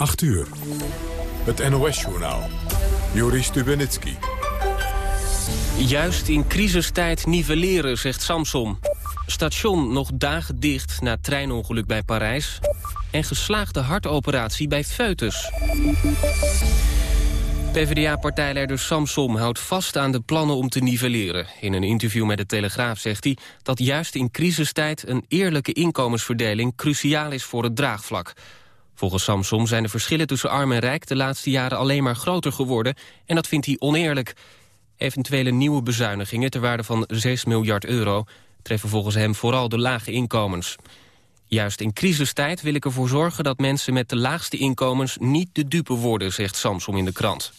8 uur. Het NOS-journaal. Joris Stubenitski. Juist in crisistijd nivelleren, zegt Samson. Station nog dagen dicht na treinongeluk bij Parijs. En geslaagde hartoperatie bij Foetus. PvdA-partijleider Samsom houdt vast aan de plannen om te nivelleren. In een interview met de Telegraaf zegt hij dat juist in crisistijd... een eerlijke inkomensverdeling cruciaal is voor het draagvlak. Volgens Samsom zijn de verschillen tussen arm en rijk... de laatste jaren alleen maar groter geworden en dat vindt hij oneerlijk. Eventuele nieuwe bezuinigingen ter waarde van 6 miljard euro... treffen volgens hem vooral de lage inkomens. Juist in crisistijd wil ik ervoor zorgen dat mensen met de laagste inkomens niet de dupe worden, zegt Samsom in de krant.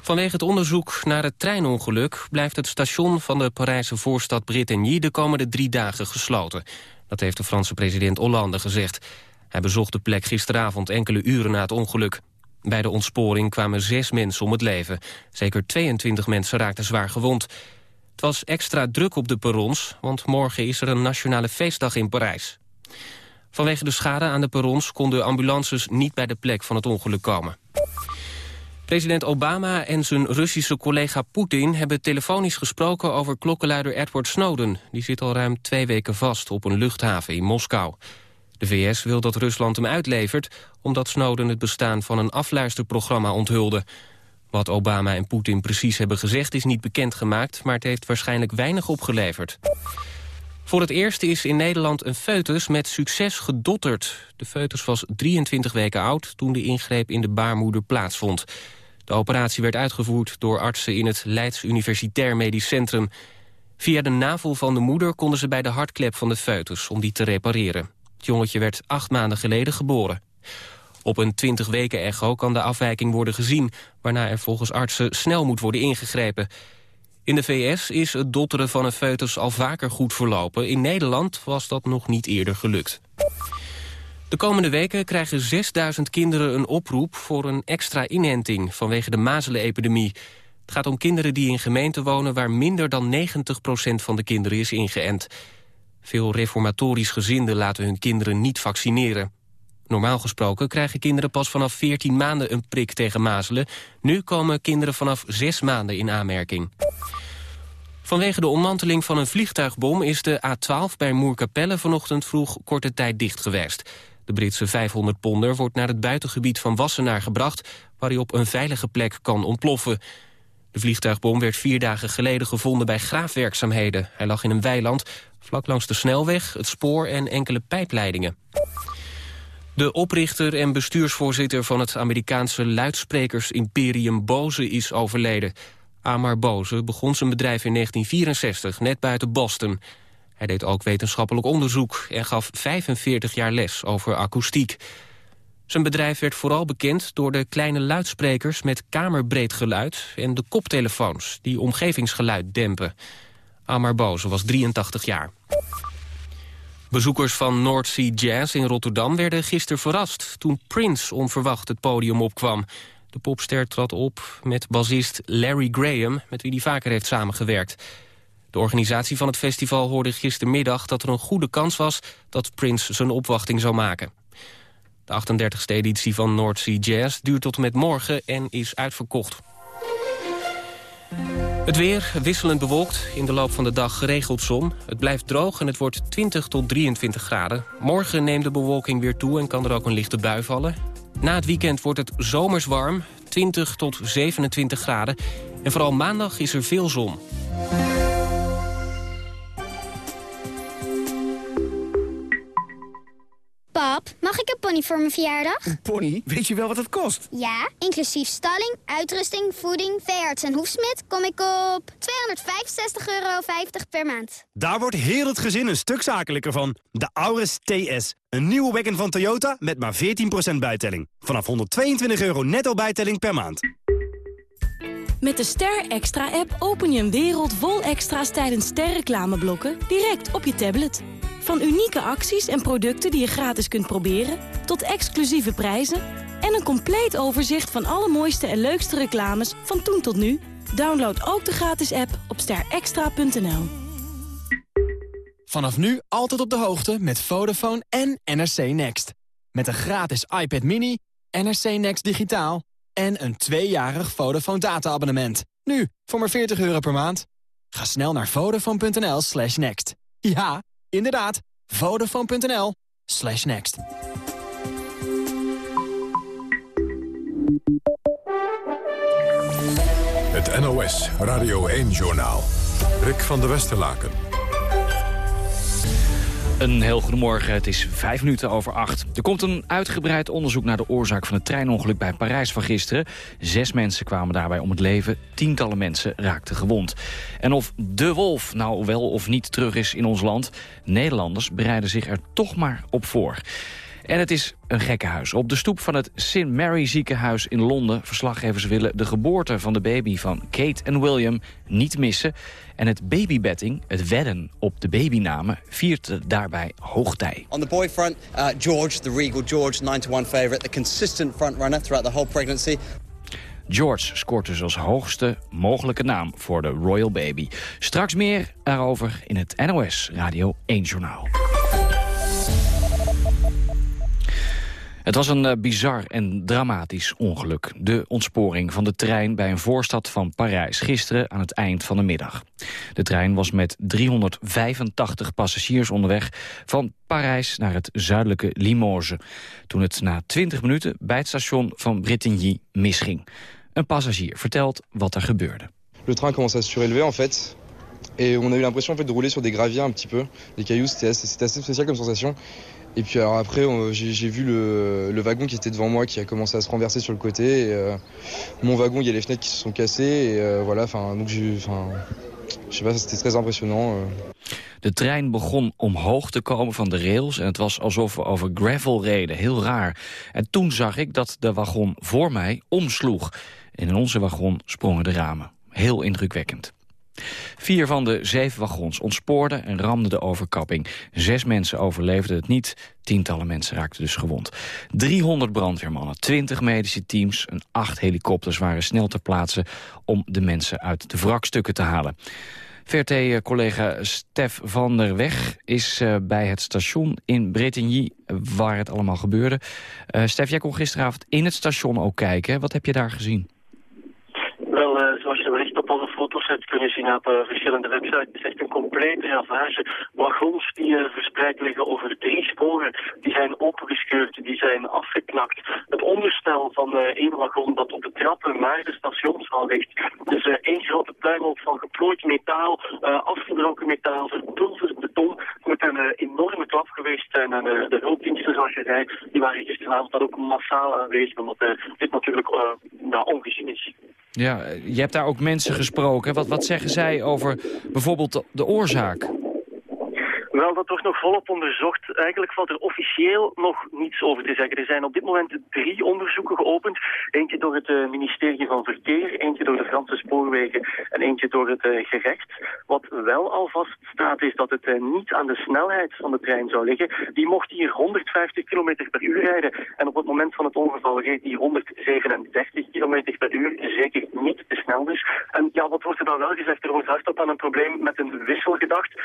Vanwege het onderzoek naar het treinongeluk blijft het station van de Parijse voorstad Brittany de komende drie dagen gesloten. Dat heeft de Franse president Hollande gezegd. Hij bezocht de plek gisteravond enkele uren na het ongeluk. Bij de ontsporing kwamen zes mensen om het leven. Zeker 22 mensen raakten zwaar gewond. Het was extra druk op de perrons, want morgen is er een nationale feestdag in Parijs. Vanwege de schade aan de perrons konden ambulances niet bij de plek van het ongeluk komen. President Obama en zijn Russische collega Poetin hebben telefonisch gesproken over klokkenluider Edward Snowden. Die zit al ruim twee weken vast op een luchthaven in Moskou. De VS wil dat Rusland hem uitlevert omdat Snowden het bestaan van een afluisterprogramma onthulde. Wat Obama en Poetin precies hebben gezegd is niet bekendgemaakt... maar het heeft waarschijnlijk weinig opgeleverd. Voor het eerst is in Nederland een foetus met succes gedotterd. De foetus was 23 weken oud toen de ingreep in de baarmoeder plaatsvond. De operatie werd uitgevoerd door artsen in het Leids Universitair Medisch Centrum. Via de navel van de moeder konden ze bij de hartklep van de foetus om die te repareren. Het jongetje werd acht maanden geleden geboren. Op een 20 weken echo kan de afwijking worden gezien... waarna er volgens artsen snel moet worden ingegrepen. In de VS is het dotteren van een foetus al vaker goed verlopen. In Nederland was dat nog niet eerder gelukt. De komende weken krijgen 6000 kinderen een oproep voor een extra inenting vanwege de mazelenepidemie. Het gaat om kinderen die in gemeenten wonen waar minder dan 90% van de kinderen is ingeënt. Veel reformatorisch gezinden laten hun kinderen niet vaccineren. Normaal gesproken krijgen kinderen pas vanaf 14 maanden een prik tegen mazelen. Nu komen kinderen vanaf 6 maanden in aanmerking. Vanwege de ommanteling van een vliegtuigbom is de A12 bij Moerkapelle vanochtend vroeg korte tijd dicht geweest. De Britse 500 ponder wordt naar het buitengebied van Wassenaar gebracht... waar hij op een veilige plek kan ontploffen. De vliegtuigbom werd vier dagen geleden gevonden bij graafwerkzaamheden. Hij lag in een weiland, vlak langs de snelweg, het spoor en enkele pijpleidingen. De oprichter en bestuursvoorzitter van het Amerikaanse luidsprekers-imperium Bose is overleden. Amar Bose begon zijn bedrijf in 1964, net buiten Boston. Hij deed ook wetenschappelijk onderzoek en gaf 45 jaar les over akoestiek. Zijn bedrijf werd vooral bekend door de kleine luidsprekers met kamerbreed geluid... en de koptelefoons die omgevingsgeluid dempen. Amar Bose was 83 jaar. Bezoekers van North Sea Jazz in Rotterdam werden gisteren verrast... toen Prince onverwacht het podium opkwam. De popster trad op met bassist Larry Graham... met wie hij vaker heeft samengewerkt. De organisatie van het festival hoorde gistermiddag dat er een goede kans was... dat Prince zijn opwachting zou maken. De 38e editie van North Sea Jazz duurt tot en met morgen en is uitverkocht. Het weer wisselend bewolkt, in de loop van de dag geregeld zon. Het blijft droog en het wordt 20 tot 23 graden. Morgen neemt de bewolking weer toe en kan er ook een lichte bui vallen. Na het weekend wordt het zomers warm, 20 tot 27 graden. En vooral maandag is er veel zon. Pap, mag ik een pony voor mijn verjaardag? Een pony? Weet je wel wat het kost? Ja, inclusief stalling, uitrusting, voeding, veearts en hoefsmid kom ik op 265,50 euro per maand. Daar wordt heel het gezin een stuk zakelijker van. De Auris TS. Een nieuwe wagon van Toyota met maar 14% bijtelling. Vanaf 122 euro netto bijtelling per maand. Met de Ster Extra-app open je een wereld vol extra's tijdens sterreclameblokken direct op je tablet. Van unieke acties en producten die je gratis kunt proberen... tot exclusieve prijzen en een compleet overzicht van alle mooiste en leukste reclames van toen tot nu. Download ook de gratis app op sterextra.nl. Vanaf nu altijd op de hoogte met Vodafone en NRC Next. Met een gratis iPad mini, NRC Next digitaal en een tweejarig Vodafone data-abonnement. Nu, voor maar 40 euro per maand. Ga snel naar vodafone.nl slash next. Ja, inderdaad, vodafone.nl slash next. Het NOS Radio 1-journaal. Rick van der Westerlaken. Een heel goedemorgen, het is vijf minuten over acht. Er komt een uitgebreid onderzoek naar de oorzaak van het treinongeluk bij Parijs van gisteren. Zes mensen kwamen daarbij om het leven, tientallen mensen raakten gewond. En of de wolf nou wel of niet terug is in ons land... Nederlanders bereiden zich er toch maar op voor. En het is een gekkenhuis. Op de stoep van het St. Mary ziekenhuis in Londen... verslaggevers willen de geboorte van de baby van Kate en William niet missen. En het babybetting, het wedden op de babynamen, viert daarbij hoogtij. On the boyfront, uh, George, the regal George, 9 to 1 favorite, the consistent frontrunner throughout the whole pregnancy. George scoort dus als hoogste mogelijke naam voor de Royal Baby. Straks meer daarover in het NOS Radio 1 Journaal. Het was een uh, bizar en dramatisch ongeluk. De ontsporing van de trein bij een voorstad van Parijs gisteren aan het eind van de middag. De trein was met 385 passagiers onderweg van Parijs naar het zuidelijke Limoges. Toen het na 20 minuten bij het station van Bretigny misging. Een passagier vertelt wat er gebeurde. Le train commence à surélever en fait. Et on a eu l'impression en de rouler sur des graviers un petit peu. Des cailloux, c'était assez, assez spécial comme sensation. Et puis alors après, j'ai vu le, le, wagon qui était devant moi qui a commencé à se renverser sur le côté. Et, euh, mon wagon, il y a les fenêtres qui se sont cassées. Et euh, voilà, enfin, donc enfin, je sais pas, c'était très impressionnant. Euh. De trein begon omhoog te komen van de rails en het was alsof we over gravel reden. Heel raar. En toen zag ik dat de wagon voor mij omsloeg. En in onze wagon sprongen de ramen. Heel indrukwekkend. Vier van de zeven wagons ontspoorden en ramden de overkapping. Zes mensen overleefden het niet. Tientallen mensen raakten dus gewond. 300 brandweermannen, 20 medische teams en acht helikopters waren snel ter plaatse om de mensen uit de wrakstukken te halen. VRT-collega Stef van der Weg is uh, bij het station in Bretigny, waar het allemaal gebeurde. Uh, Stef, jij kon gisteravond in het station ook kijken. Wat heb je daar gezien? Wel, uh, zoals je wellicht op onze foto's kunnen zien op uh, verschillende websites, het is echt een complete ravage. Wagons die uh, verspreid liggen over drie sporen, die zijn opengescheurd, die zijn afgeknakt. Het onderstel van één wagon dat op de trappen naar de stationszaal ligt, dus één grote puinhoop van geplooid metaal, afgebroken metaal, verpulverd beton, met een enorme klap geweest. En de hulpdiensten, zoals je zei, die waren gisteravond ook massaal aanwezig, omdat dit natuurlijk nou, ongezien is. Ja, je hebt daar ook mensen gesproken. Wat, wat zeggen zij over bijvoorbeeld de oorzaak? Wel, dat wordt nog volop onderzocht. Eigenlijk valt er officieel nog niets over te zeggen. Er zijn op dit moment drie onderzoeken geopend. Eentje door het uh, ministerie van Verkeer, eentje door de Franse spoorwegen en eentje door het uh, gerecht. Wat wel al vaststaat is dat het uh, niet aan de snelheid van de trein zou liggen. Die mocht hier 150 km per uur rijden. En op het moment van het ongeval reed die 137 km per uur. Zeker niet te snel dus. En ja, wat wordt er dan wel gezegd? Er wordt hardop aan een probleem met een wissel gedacht.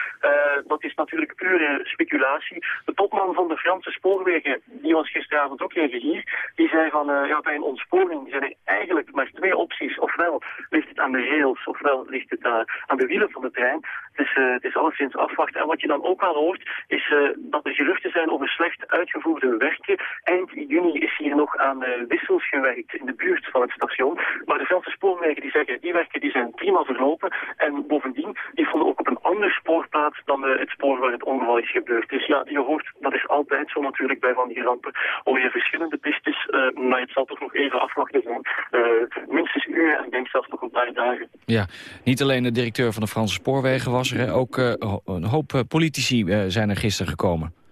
dat is natuurlijk pure speculatie. De topman van de Franse spoorwegen, die was gisteravond ook even hier, die zei van, uh, ja, bij een ontsporing zijn er eigenlijk maar twee opties. Ofwel ligt het aan de rails, ofwel ligt het uh, aan de wielen van de trein. Is, uh, het is alleszins afwachten. En wat je dan ook al hoort, is dat er geruchten zijn over slecht uitgevoerde werken. Eind juni is hier nog aan wissels gewerkt in de buurt van het station. Maar de Franse spoorwegen die zeggen, die werken die zijn prima verlopen. En bovendien, die vonden ook op een ander spoor plaats dan het spoor waar het ongeval is gebeurd. Dus ja, je hoort, dat is altijd zo natuurlijk bij van die rampen, hoor je verschillende pistes, uh, maar het zal toch nog even afwachten zijn. Uh, minstens uren en denk zelfs nog een paar dagen. Ja, niet alleen de directeur van de Franse Spoorwegen was er, ook uh, een hoop politici zijn er gisteren gekomen.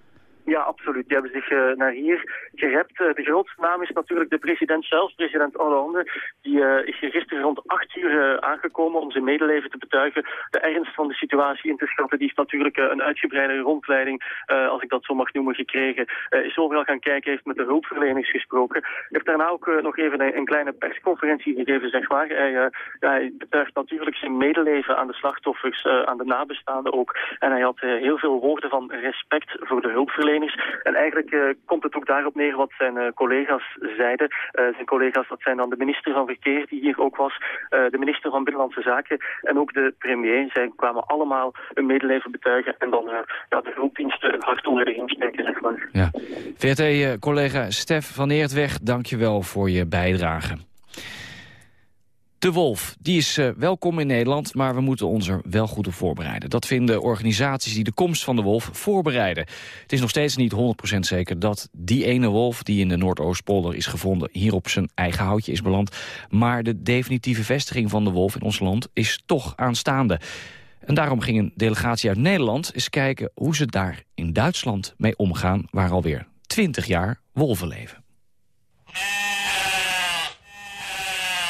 Ja, absoluut. Die hebben zich uh, naar hier gerept. Uh, de grootste naam is natuurlijk de president zelf, president Hollande. Die uh, is gisteren rond acht uur aangekomen om zijn medeleven te betuigen. De ernst van de situatie in te schatten. Die heeft natuurlijk een uitgebreide rondleiding, als ik dat zo mag noemen, gekregen. is overal gaan kijken, heeft met de hulpverleners gesproken. Heeft daarna ook nog even een, kleine persconferentie gegeven, zeg maar. Hij, hij, betuigt natuurlijk zijn medeleven aan de slachtoffers, aan de nabestaanden ook. En hij had heel veel woorden van respect voor de hulpverleners En eigenlijk komt het ook daarop neer wat zijn collega's zeiden. zijn collega's, dat zijn dan de minister van Verkeer, die hier ook was, de minister van Binnenlandse Zaken en ook de premier. Zij kwamen allemaal een medeleven betuigen en dan ja, de hulpdiensten hard onder de steken, zeg maar. VRT-collega Stef van Eertweg, dank je wel voor je bijdrage. De Wolf, die is uh, welkom in Nederland, maar we moeten ons er wel goed op voorbereiden. Dat vinden organisaties die de komst van de wolf voorbereiden. Het is nog steeds niet 100% zeker dat die ene wolf... die in de Noordoostpolder is gevonden, hier op zijn eigen houtje is beland. Maar de definitieve vestiging van de wolf in ons land is toch aanstaande. En daarom ging een delegatie uit Nederland eens kijken... hoe ze daar in Duitsland mee omgaan... waar alweer 20 jaar wolven leven.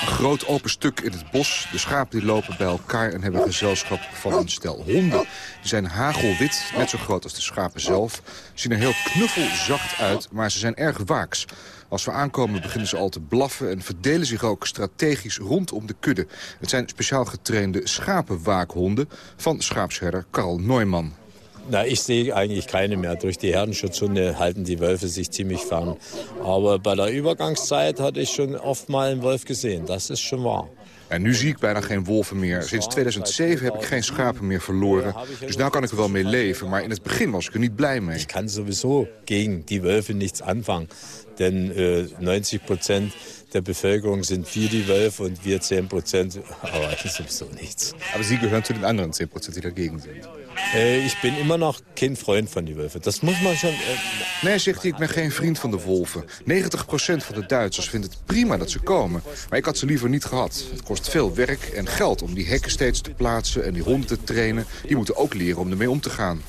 Groot open stuk in het bos. De schapen die lopen bij elkaar en hebben gezelschap van een stel honden. Die zijn hagelwit, net zo groot als de schapen zelf. Zien er heel knuffelzacht uit, maar ze zijn erg waaks. Als we aankomen beginnen ze al te blaffen en verdelen zich ook strategisch rondom de kudde. Het zijn speciaal getrainde schapenwaakhonden van schaapsherder Karl Neumann. Na, ich sehe eigentlich keine mehr. Durch die Herdenschutzhunde halten die Wölfe sich ziemlich fern. Aber bei der Übergangszeit hatte ich schon oft mal einen Wolf gesehen. Das ist schon wahr. En nu zie ik bijna geen wolven meer. Sinds 2007 heb ik geen schapen meer verloren. Dus nu kan ik er wel mee leven. Maar in het begin was ik er niet blij mee. Ik kan sowieso gegen die Wölfe nichts anfangen. Denn äh, 90 Prozent der Bevölkerung sind für die Wölfe und wir 10 Prozent arbeiten sowieso nichts. Aber Sie gehören zu den anderen 10 Prozent, die dagegen sind. Äh, ich bin immer noch kein Freund van die Wölfe. Dat moet man schon... Äh... Nee, zegt hij, ik ben geen vriend van de wolven. 90% van de Duitsers vindt het prima dat ze komen. Maar ik had ze liever niet gehad. Het kost veel werk en geld om die hekken steeds te plaatsen... en die honden te trainen. Die moeten ook leren om ermee om te gaan.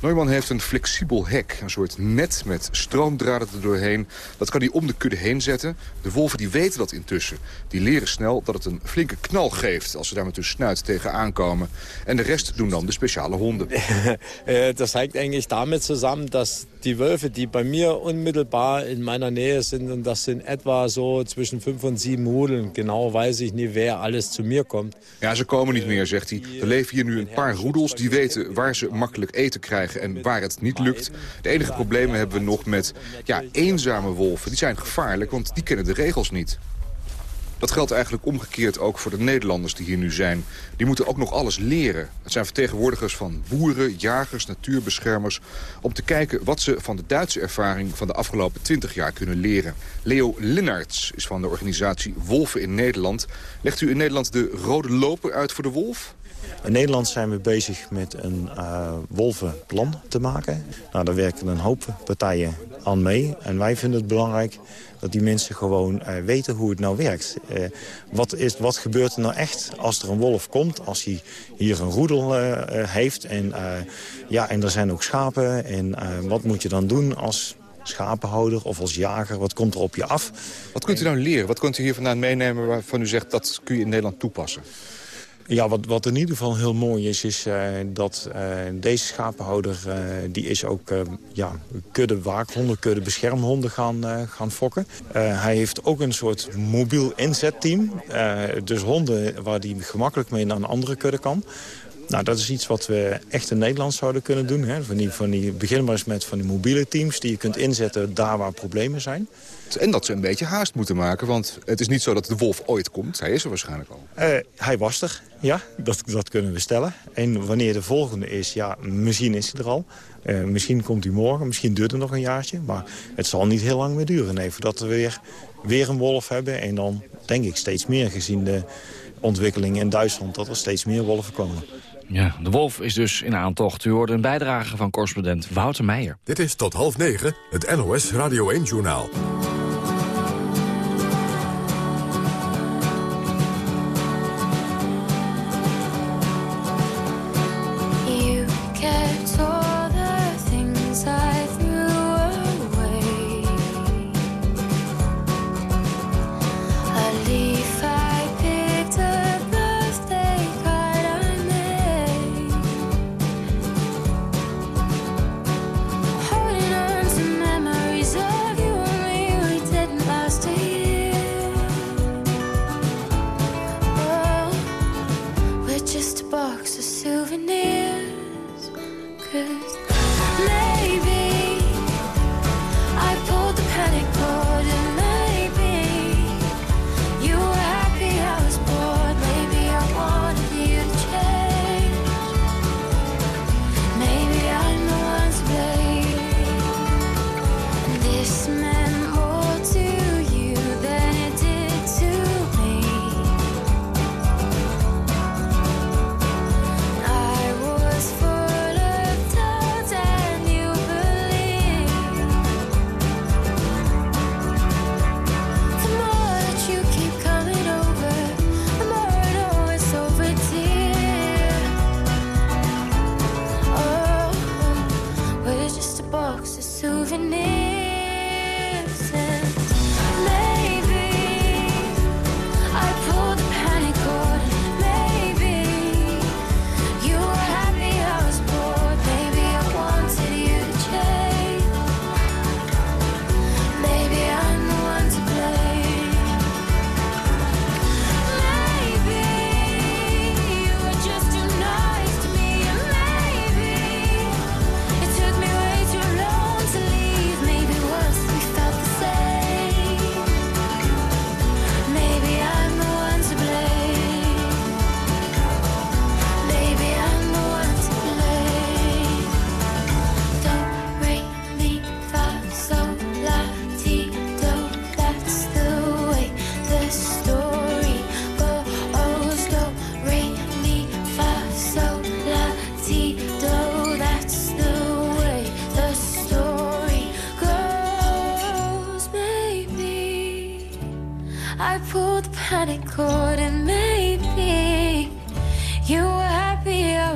Neumann heeft een flexibel hek, een soort net met stroomdraden er doorheen. Dat kan hij om de kudde heen zetten. De wolven die weten dat intussen. Die leren snel dat het een flinke knal geeft als ze daar met hun snuit tegen aankomen. En de rest doen dan de speciale honden. dat hangt eigenlijk daarmee samen dat die Wölfe, die bei mir unmittelbar in meiner Nähe sind, und das sind etwa so zwischen fünf und sieben Hudeln. Genau weiß ich nicht, wer alles zu mir kommt. Ja, ze komen niet meer, zegt hij. Er leven hier nu een paar roedels die weten waar ze makkelijk eten krijgen en waar het niet lukt. De enige problemen hebben we nog met ja, eenzame wolven. Die zijn gevaarlijk, want die kennen de regels niet. Dat geldt eigenlijk omgekeerd ook voor de Nederlanders die hier nu zijn. Die moeten ook nog alles leren. Het zijn vertegenwoordigers van boeren, jagers, natuurbeschermers... om te kijken wat ze van de Duitse ervaring van de afgelopen 20 jaar kunnen leren. Leo Linnarts is van de organisatie Wolven in Nederland. Legt u in Nederland de rode loper uit voor de wolf? In Nederland zijn we bezig met een uh, wolvenplan te maken. Nou, daar werken een hoop partijen aan mee. En wij vinden het belangrijk dat die mensen gewoon uh, weten hoe het nou werkt. Uh, wat, is, wat gebeurt er nou echt als er een wolf komt, als hij hier een roedel heeft en, ja, en er zijn ook schapen. En wat moet je dan doen als schapenhouder of als jager? Wat komt er op je af? Wat kunt u nou leren? Wat kunt u hier vandaan meenemen waarvan u zegt dat kun je in Nederland toepassen? Ja, wat, wat in ieder geval heel mooi is, is uh, dat uh, deze schapenhouder... Uh, die is ook ja, kudde waakhonden, kudde beschermhonden gaan, gaan fokken. hij heeft ook een soort mobiel inzetteam. dus honden waar hij gemakkelijk mee naar een andere kudde kan. Nou, dat is iets wat we echt in Nederland zouden kunnen doen. Hè. Van die, van die, begin maar eens met van die mobiele teams die je kunt inzetten daar waar problemen zijn. En dat ze een beetje haast moeten maken, want het is niet zo dat de wolf ooit komt. Hij is er waarschijnlijk al. Uh, hij was er, ja, dat, dat kunnen we stellen. En wanneer de volgende is, ja, misschien is hij er al. Uh, misschien komt hij morgen, misschien duurt het nog een jaartje. Maar het zal niet heel lang meer duren nee, voordat we weer, weer een wolf hebben. En dan denk ik steeds meer gezien de ontwikkeling in Duitsland... dat er steeds meer wolven komen. Ja, de wolf is dus in aantocht. U hoorde een bijdrage van correspondent Wouter Meijer. Dit is tot half negen, het NOS Radio 1-journaal.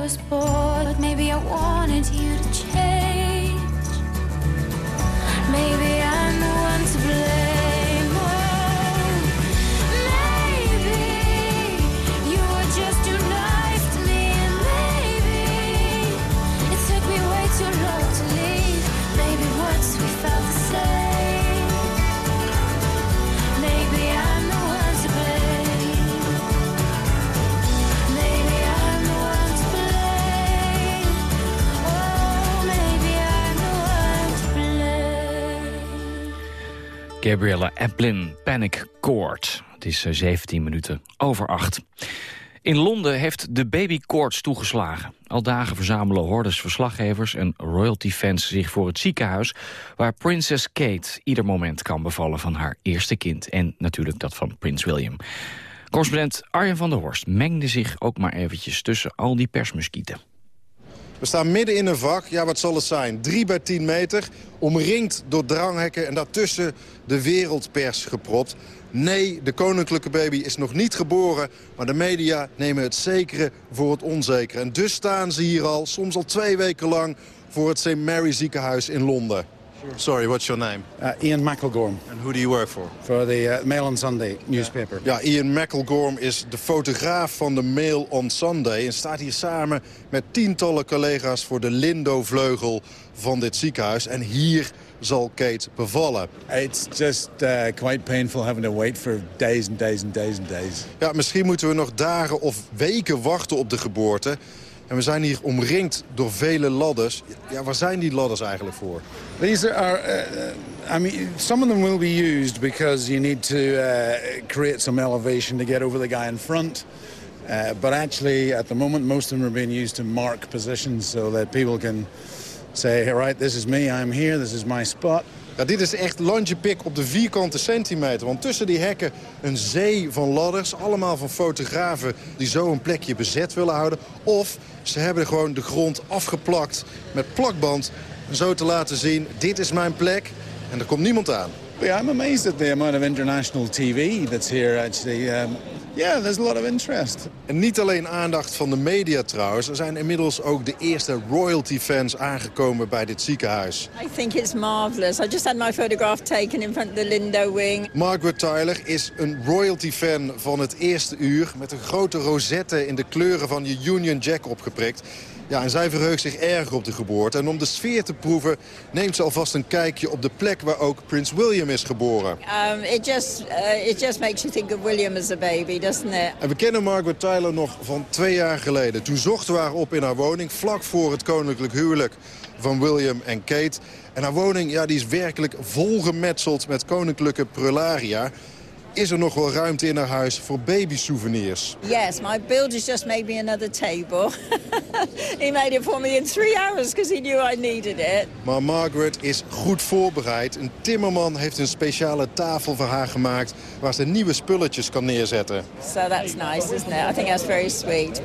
Was bored. Gabriella Eplin, Panic Court. Het is eh, 17 minuten over 8. In Londen heeft de babykoorts toegeslagen. Al dagen verzamelen hordes verslaggevers en royalty-fans zich voor het ziekenhuis... waar prinses Kate ieder moment kan bevallen van haar eerste kind... en natuurlijk dat van prins William. Correspondent Arjen van der Horst mengde zich ook maar eventjes tussen al die persmuskieten. We staan midden in een vak, ja wat zal het zijn, 3 bij 10 meter, omringd door dranghekken en daartussen de wereldpers gepropt. Nee, de koninklijke baby is nog niet geboren, maar de media nemen het zekere voor het onzekere. En dus staan ze hier al, soms al twee weken lang, voor het St. Mary ziekenhuis in Londen. Sorry, what's your name? Uh, Ian McElgorm. And who do you work for? For the uh, Mail on Sunday newspaper. Ja, Ian McElgorm is de fotograaf van de Mail on Sunday... en staat hier samen met tientallen collega's voor de Lindo-vleugel van dit ziekenhuis. En hier zal Kate bevallen. It's just uh, quite painful having to wait for days and days and days and days. Ja, misschien moeten we nog dagen of weken wachten op de geboorte. En we zijn hier omringd door vele ladders. Ja, waar zijn die ladders eigenlijk voor? These are, uh, I mean, some of them will be used because you need to uh, create some elevation to get over the guy in front. Uh, but actually, at the moment, most of them are being used to mark positions so that people can say, right, this is me, I'm here, this is my spot. Dit is echt landjepik op de vierkante centimeter. Want tussen die hekken een zee van ladders. Allemaal van fotografen die zo een plekje bezet willen houden. Of ze hebben gewoon de grond afgeplakt met plakband. Zo te laten zien, dit is mijn plek. En er komt niemand aan. Yeah, I'm amazed at the amount of international TV that's here, actually. Um, yeah, there's a lot of interest. En niet alleen aandacht van de media trouwens. Er zijn inmiddels ook de eerste royalty-fans aangekomen bij dit ziekenhuis. I think it's marvellous. I just had my photograph taken in front of the Lindo wing. Margaret Tyler is een royalty-fan van het eerste uur... met een grote rosette in de kleuren van je Union Jack opgeprikt. Ja, en zij verheugt zich erg op de geboorte. En om de sfeer te proeven neemt ze alvast een kijkje op de plek waar ook Prins William is geboren. Um, it just uh, it just makes you think of William as a baby, doesn't it? En we kennen Margaret Tyler nog van twee jaar geleden. Toen zochten we haar op in haar woning, vlak voor het koninklijk huwelijk van William en Kate. En haar woning ja, die is werkelijk volgemetseld met koninklijke prularia. Is er nog wel ruimte in haar huis voor babysouvenirs. Yes, my builder's just made me another table. he made it for me in three hours because he knew I needed it. Maar Margaret is goed voorbereid. Een timmerman heeft een speciale tafel voor haar gemaakt... waar ze nieuwe spulletjes kan neerzetten. So that's nice, isn't it? I think that's very sweet.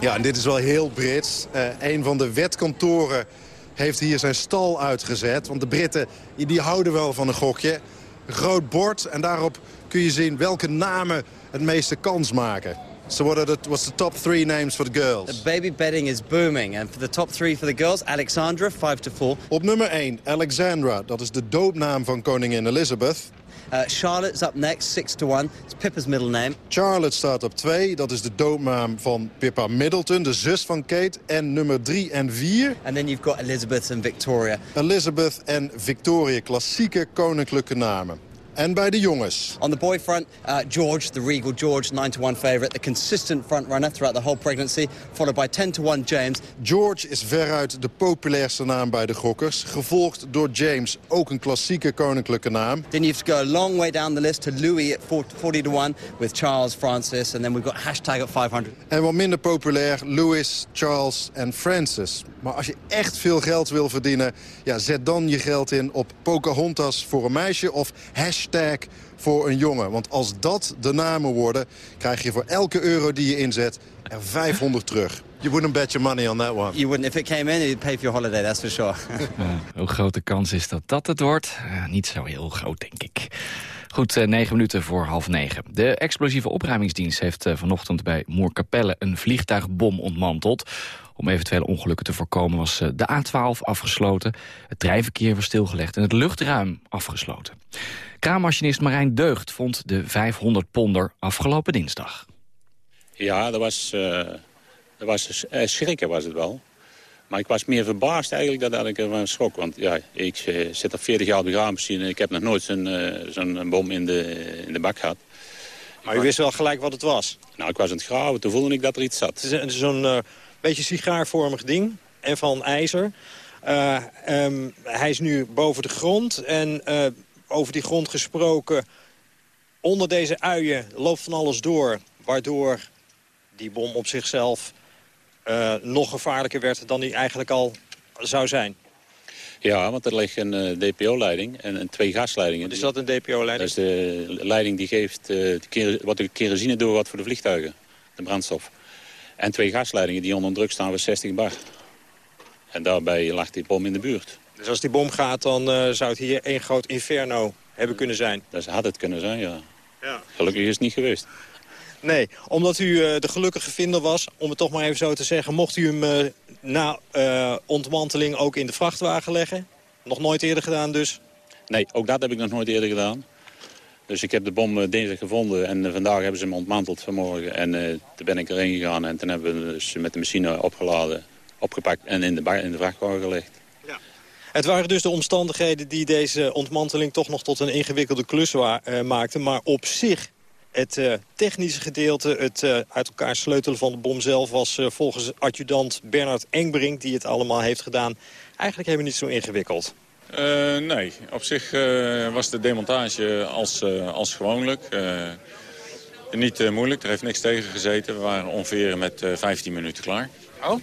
Ja, en dit is wel heel Brits. Eh een van de wetkantoren heeft hier zijn stal uitgezet. Want de Britten die houden wel van een gokje. Groot bord en daarop kun je zien welke namen het meeste kans maken. So what are the, what's the top three names for the girls? The baby bedding is booming. And for the top three for the girls, Alexandra, 5 to 4. Op nummer 1, Alexandra. Dat is de doopnaam van koningin Elizabeth. Uh, Charlotte's up next, 6 to 1. It's Pippa's middle name. Charlotte staat op 2. Dat is de doopnaam van Pippa Middleton, de zus van Kate. En nummer 3 en 4. And then you've got Elizabeth and Victoria. Elizabeth en Victoria, klassieke koninklijke namen. En bij de jongens. On the boy front, uh, George, the regal George, 9 to 1 favourite. The consistent front runner throughout the whole pregnancy. Followed by 10 to 1 James. George is veruit de populairste naam bij de gokkers. Gevolgd door James, ook een klassieke koninklijke naam. Then you have to go a long way down the list to Louis at 40 to 1 with Charles, Francis. And then we've got hashtag at 500. En wat minder populair, Louis, Charles en Francis. Maar als je echt veel geld wil verdienen... Ja, zet dan je geld in op Pocahontas voor een meisje... of hashtag voor een jongen. Want als dat de namen worden... krijg je voor elke euro die je inzet er 500 terug. You wouldn't bet your money on that one. You wouldn't, if it came in, you'd pay for your holiday, that's for sure. Ja, hoe groot de kans is dat dat het wordt? Ja, niet zo heel groot, denk ik. Goed, eh, negen minuten voor half negen. De explosieve opruimingsdienst heeft eh, vanochtend bij Moerkapelle... een vliegtuigbom ontmanteld. Om eventuele ongelukken te voorkomen was eh, de A12 afgesloten. Het treinverkeer was stilgelegd en het luchtruim afgesloten. Kraammachinist Marijn Deugd vond de 500 ponder afgelopen dinsdag. Ja, dat was, eh, dat was eh, schrikken was het wel. Maar ik was meer verbaasd eigenlijk dan dat ik ervan schrok. Want ja, ik eh, zit al 40 jaar op de graanmachine en ik heb nog nooit zo'n eh, zo'n bom in de, in de bak gehad. Maar u wist wel gelijk wat het was? Nou, ik was aan het graven, toen voelde ik dat er iets zat. Het is een- zo'n eh, beetje sigaarvormig ding en van ijzer. Eh, ehm, hij is nu boven de grond en eh, over die grond gesproken... onder deze uien loopt van alles door... waardoor die bom op zichzelf eh, nog gevaarlijker werd dan die eigenlijk al zou zijn. Ja, want er ligt een eh, DPO-leiding en, en twee gasleidingen. Is dat een DPO-leiding? Dat is de leiding die geeft eh, de wat de kerosine door wat voor de vliegtuigen. De brandstof. En twee gasleidingen die onder druk staan voor 60 bar. En daarbij lag die bom in de buurt. Dus als die bom gaat, dan eh, zou het hier één groot inferno hebben kunnen zijn. Dat had het kunnen zijn, ja. Ja. Gelukkig is het niet geweest. Nee, omdat u eh, de gelukkige vinder was, om het toch maar even zo te zeggen... mocht u hem eh, na ontmanteling ook in de vrachtwagen leggen? Nog nooit eerder gedaan dus? Nee, ook dat heb ik nog nooit eerder gedaan. Dus ik heb de bom dinsdag gevonden en vandaag hebben ze hem ontmanteld vanmorgen. En eh, toen ben ik erheen gegaan en toen hebben we ze met de machine opgeladen, opgepakt en in de, in de vrachtwagen gelegd. Het waren dus de omstandigheden die deze ontmanteling toch nog tot een ingewikkelde klus eh, maakten. Maar op zich, het eh, technische gedeelte, het eh, uit elkaar sleutelen van de bom zelf... was volgens adjudant Bernard Engbrink, die het allemaal heeft gedaan... eigenlijk helemaal niet zo ingewikkeld. Nee, op zich was de demontage als, als gewoonlijk. niet moeilijk, er heeft niks tegen gezeten. We waren ongeveer met eh 15 minuten klaar. Oh,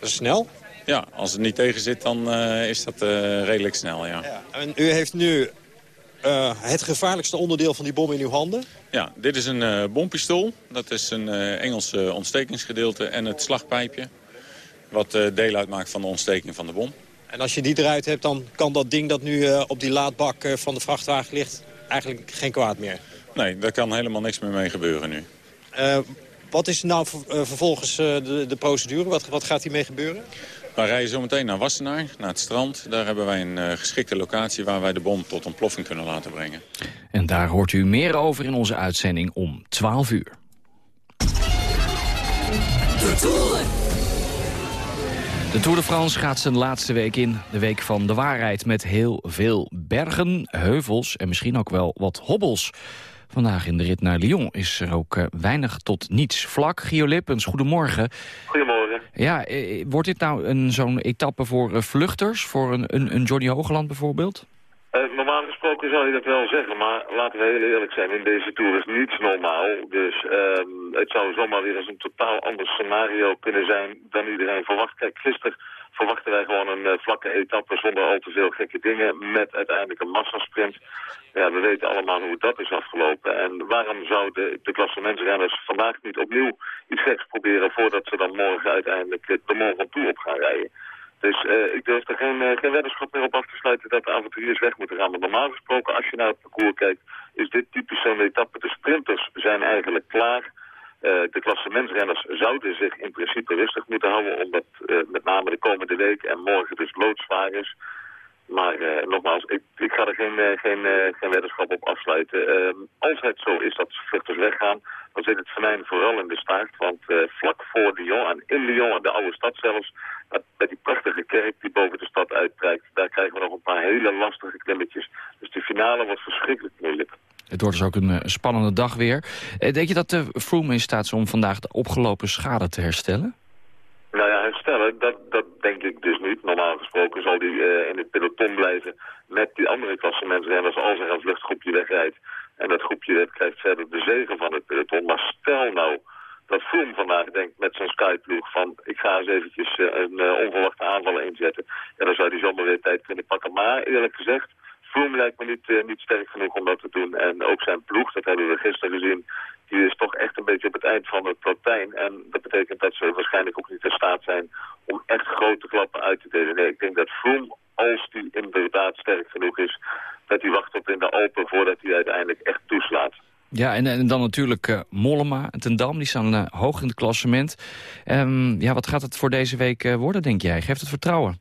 dat is snel. Ja, als het niet tegen zit, dan eh, is dat eh, redelijk snel, ja. En u heeft nu eh, het gevaarlijkste onderdeel van die bom in uw handen. Ja, dit is een eh, bompistool. Dat is een eh Engels ontstekingsgedeelte en het slagpijpje. Wat deel uitmaakt van de ontsteking van de bom. En als je die eruit hebt, dan kan dat ding dat nu op die laadbak van de vrachtwagen ligt... eigenlijk geen kwaad meer. Nee, daar kan helemaal niks meer mee gebeuren nu. Wat is nou ver- vervolgens de, de procedure? Wat, wat gaat hiermee gebeuren? We rijden zo meteen naar Wassenaar, naar het strand. Daar hebben wij een eh, geschikte locatie waar wij de bom tot ontploffing kunnen laten brengen. En daar hoort u meer over in onze uitzending om 12 uur. De Tour de France gaat zijn laatste week in. De week van de waarheid met heel veel bergen, heuvels en misschien ook wel wat hobbels. Vandaag in de rit naar Lyon is er ook eh, weinig tot niets vlak. Gio Lippens, goedemorgen. Goedemorgen. Ja, eh, wordt dit nou een zo'n etappe voor eh, vluchters? Voor een, een, een Johnny Hogeland bijvoorbeeld? Normaal gesproken zou je dat wel zeggen, maar laten we heel eerlijk zijn. In deze Tour is niets normaal. Dus ehm, het zou zomaar weer eens een totaal ander scenario kunnen zijn dan iedereen verwacht. Kijk, gisteren verwachten wij gewoon een eh, vlakke etappe zonder al te veel gekke dingen. Met uiteindelijk een massasprint. Ja, we weten allemaal hoe dat is afgelopen. En waarom zouden de klassementsrenners vandaag niet opnieuw iets geks proberen... voordat ze dan morgen uiteindelijk de morgen toe op gaan rijden? Dus eh, ik durf er geen, eh, geen weddenschap meer op af te sluiten dat de avonturiers weg moeten gaan. Maar normaal gesproken, als je naar het parcours kijkt, is dit typisch zo'n etappe. De sprinters zijn eigenlijk klaar. Eh, de klassementsrenners zouden zich in principe rustig moeten houden, omdat eh, met name de komende week en morgen dus loodzwaar is. Maar eh, nogmaals, ik, ik ga er geen, geen, geen weddenschap op afsluiten. Ehm, als het zo is dat vluchters weggaan, dan zit het venijn vooral in de staart. Want vlak voor Lyon en in Lyon, de oude stad zelfs, met die prachtige kerk die boven de stad uitprijkt, daar krijgen we nog een paar hele lastige klimmetjes. Dus de finale wordt verschrikkelijk moeilijk. Het wordt dus ook een eh, spannende dag weer. Eh, denk je dat de Froome in staat is om vandaag de opgelopen schade te herstellen? Nou ja, herstellen, dat, dat denk ik dus niet. Normaal gesproken zal hij eh, in het peloton blijven met die andere klassementsrenners als er een vluchtgroepje wegrijdt. En dat groepje dat krijgt verder de zegen van het peloton. Maar stel nou dat Froome vandaag denkt met zijn Skyploeg van ik ga eens eventjes een onverwachte aanval inzetten. Ja, dan zou hij zomaar weer tijd kunnen pakken. Maar eerlijk gezegd, Froome lijkt me niet, eh, niet sterk genoeg om dat te doen. En ook zijn ploeg, dat hebben we gisteren gezien, die is toch echt een beetje op het eind van het platijn. En dat betekent dat ze waarschijnlijk ook niet in staat zijn om echt grote klappen uit te delen. Nee, ik denk dat Froome, als die inderdaad sterk genoeg is, dat hij wacht op in de Alpen voordat hij uiteindelijk echt toeslaat. Ja, en, dan natuurlijk eh, Mollema en Ten Dam, die staan eh, hoog in het klassement. Ehm, ja, wat gaat het voor deze week worden, denk jij? Geeft het vertrouwen?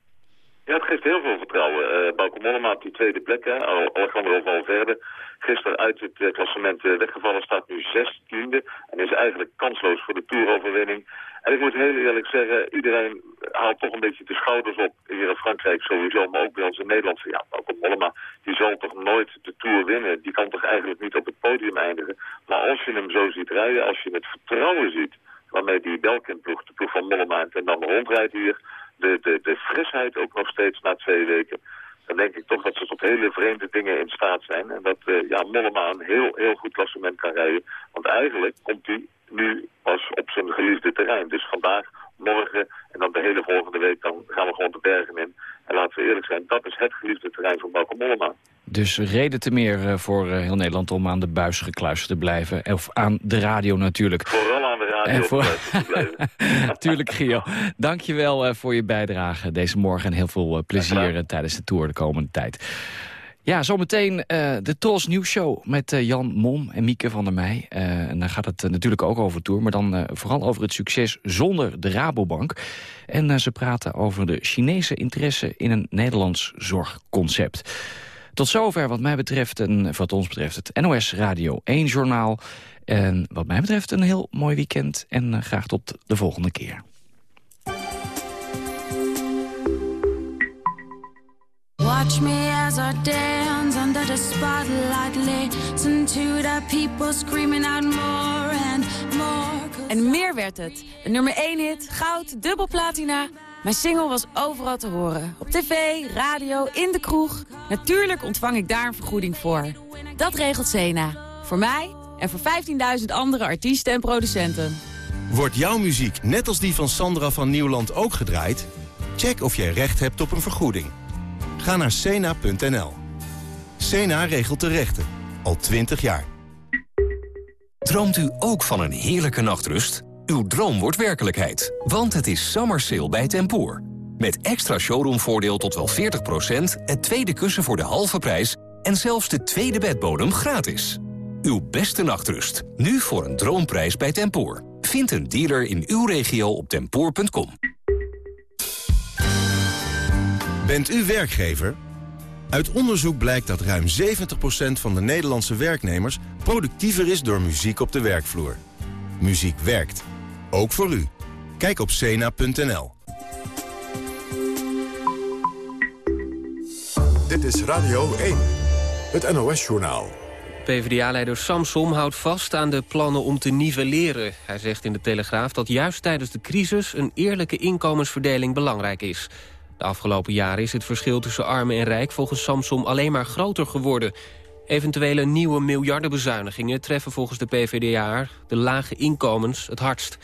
Ja, het geeft heel veel vertrouwen. Uh, Bauke Mollema op die tweede plek, hè. Al- Alejandro Valverde. Gisteren uit het eh, klassement eh, weggevallen, staat nu zestiende. En is eigenlijk kansloos voor de toeroverwinning. En ik moet heel eerlijk zeggen, iedereen haalt toch een beetje de schouders op. Hier in Frankrijk sowieso, maar ook bij ons in Nederland. Ja, Bauke Mollema, die zal toch nooit de Tour winnen. Die kan toch eigenlijk niet op het podium eindigen. Maar als je hem zo ziet rijden, als je het vertrouwen ziet waarmee die Belkin-ploeg, de ploeg van Mollema en dan rondrijdt hier, de, de, de frisheid ook nog steeds na twee weken, dan denk ik toch dat ze tot hele vreemde dingen in staat zijn. En dat eh, ja, Mollema een heel, heel goed klassement kan rijden. Want eigenlijk komt hij nu pas op zijn geliefde terrein. Dus vandaag, morgen en dan de hele volgende week, dan gaan we gewoon de bergen in. En laten we eerlijk zijn, dat is het geliefde terrein van Bauke Mollema. Dus reden te meer eh, voor eh, heel Nederland om aan de buis gekluisterd te blijven. Of aan de radio natuurlijk. Vooral aan de radio En voor- te blijven. Tuurlijk, Gio. Dank je wel eh, voor je bijdrage deze morgen. En heel veel eh, plezier eh, tijdens de tour de komende tijd. Ja, zometeen eh, de Tros Nieuwsshow met eh, Jan Mom en Mieke van der Meij. Eh, en dan gaat het natuurlijk ook over Tour, maar dan vooral over het succes zonder de Rabobank. En ze praten over de Chinese interesse in een Nederlands zorgconcept. Tot zover wat mij betreft, en wat ons betreft, het NOS Radio 1 journaal. En wat mij betreft een heel mooi weekend en graag tot de volgende keer. Watch me as I dance under the spotlight. Listen to the people screaming out more and more. En meer werd het. Een nummer 1 hit, goud, dubbel platina. Mijn single was overal te horen. Op tv, radio, in de kroeg. Natuurlijk ontvang ik daar een vergoeding voor. Dat regelt Sena. Voor mij en voor 15.000 andere artiesten en producenten. Wordt jouw muziek net als die van Sandra van Nieuwland ook gedraaid? Check of jij recht hebt op een vergoeding. Ga naar cena.nl. Cena regelt de rechten. Al 20 jaar. Droomt u ook van een heerlijke nachtrust? Uw droom wordt werkelijkheid, want het is summer sale bij Tempoor. Met extra showroomvoordeel tot wel 40%, het tweede kussen voor de halve prijs... en zelfs de tweede bedbodem gratis. Uw beste nachtrust, nu voor een droomprijs bij Tempoor. Vind een dealer in uw regio op tempoor.com. Bent u werkgever? Uit onderzoek blijkt dat ruim 70% van de Nederlandse werknemers... productiever is door muziek op de werkvloer. Muziek werkt. Ook voor u. Kijk op cena.nl. Dit is Radio 1, het NOS-journaal. PvdA-leider Samsom houdt vast aan de plannen om te nivelleren. Hij zegt in de Telegraaf dat juist tijdens de crisis... een eerlijke inkomensverdeling belangrijk is. De afgelopen jaren is het verschil tussen arm en rijk volgens Samsom alleen maar groter geworden. Eventuele nieuwe miljardenbezuinigingen treffen volgens de PvdA de lage inkomens het hardst.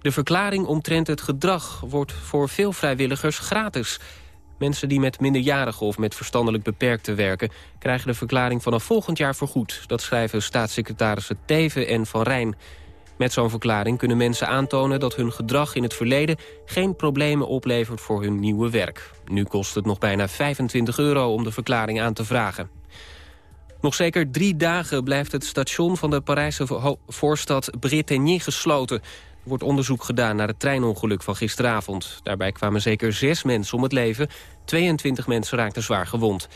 De verklaring omtrent het gedrag wordt voor veel vrijwilligers gratis. Mensen die met minderjarigen of met verstandelijk beperkten werken... krijgen de verklaring vanaf volgend jaar vergoed. Dat schrijven staatssecretarissen Teven en Van Rijn. Met zo'n verklaring kunnen mensen aantonen dat hun gedrag in het verleden... geen problemen oplevert voor hun nieuwe werk. Nu kost het nog bijna 25 euro om de verklaring aan te vragen. Nog zeker drie dagen blijft het station van de Parijse vo- voorstad Bretigny gesloten. Er wordt onderzoek gedaan naar het treinongeluk van gisteravond. Daarbij kwamen zeker zes mensen om het leven. 22 mensen raakten zwaar gewond.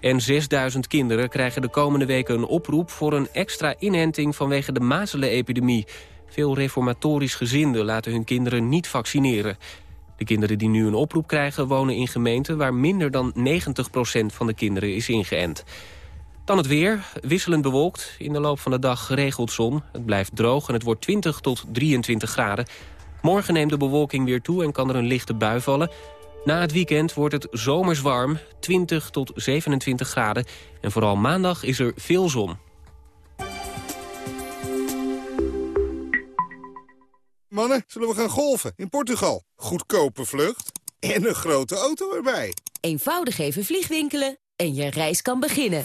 En 6000 kinderen krijgen de komende weken een oproep... voor een extra inenting vanwege de mazelenepidemie. Veel reformatorisch gezinden laten hun kinderen niet vaccineren. De kinderen die nu een oproep krijgen wonen in gemeenten... waar minder dan 90% van de kinderen is ingeënt. Dan het weer, wisselend bewolkt. In de loop van de dag geregeld zon. Het blijft droog en het wordt 20 tot 23 graden. Morgen neemt de bewolking weer toe en kan er een lichte bui vallen. Na het weekend wordt het zomers warm, 20 tot 27 graden. En vooral maandag is er veel zon. Mannen, zullen we gaan golfen in Portugal? Goedkope vlucht en een grote auto erbij. Eenvoudig even vliegwinkelen en je reis kan beginnen.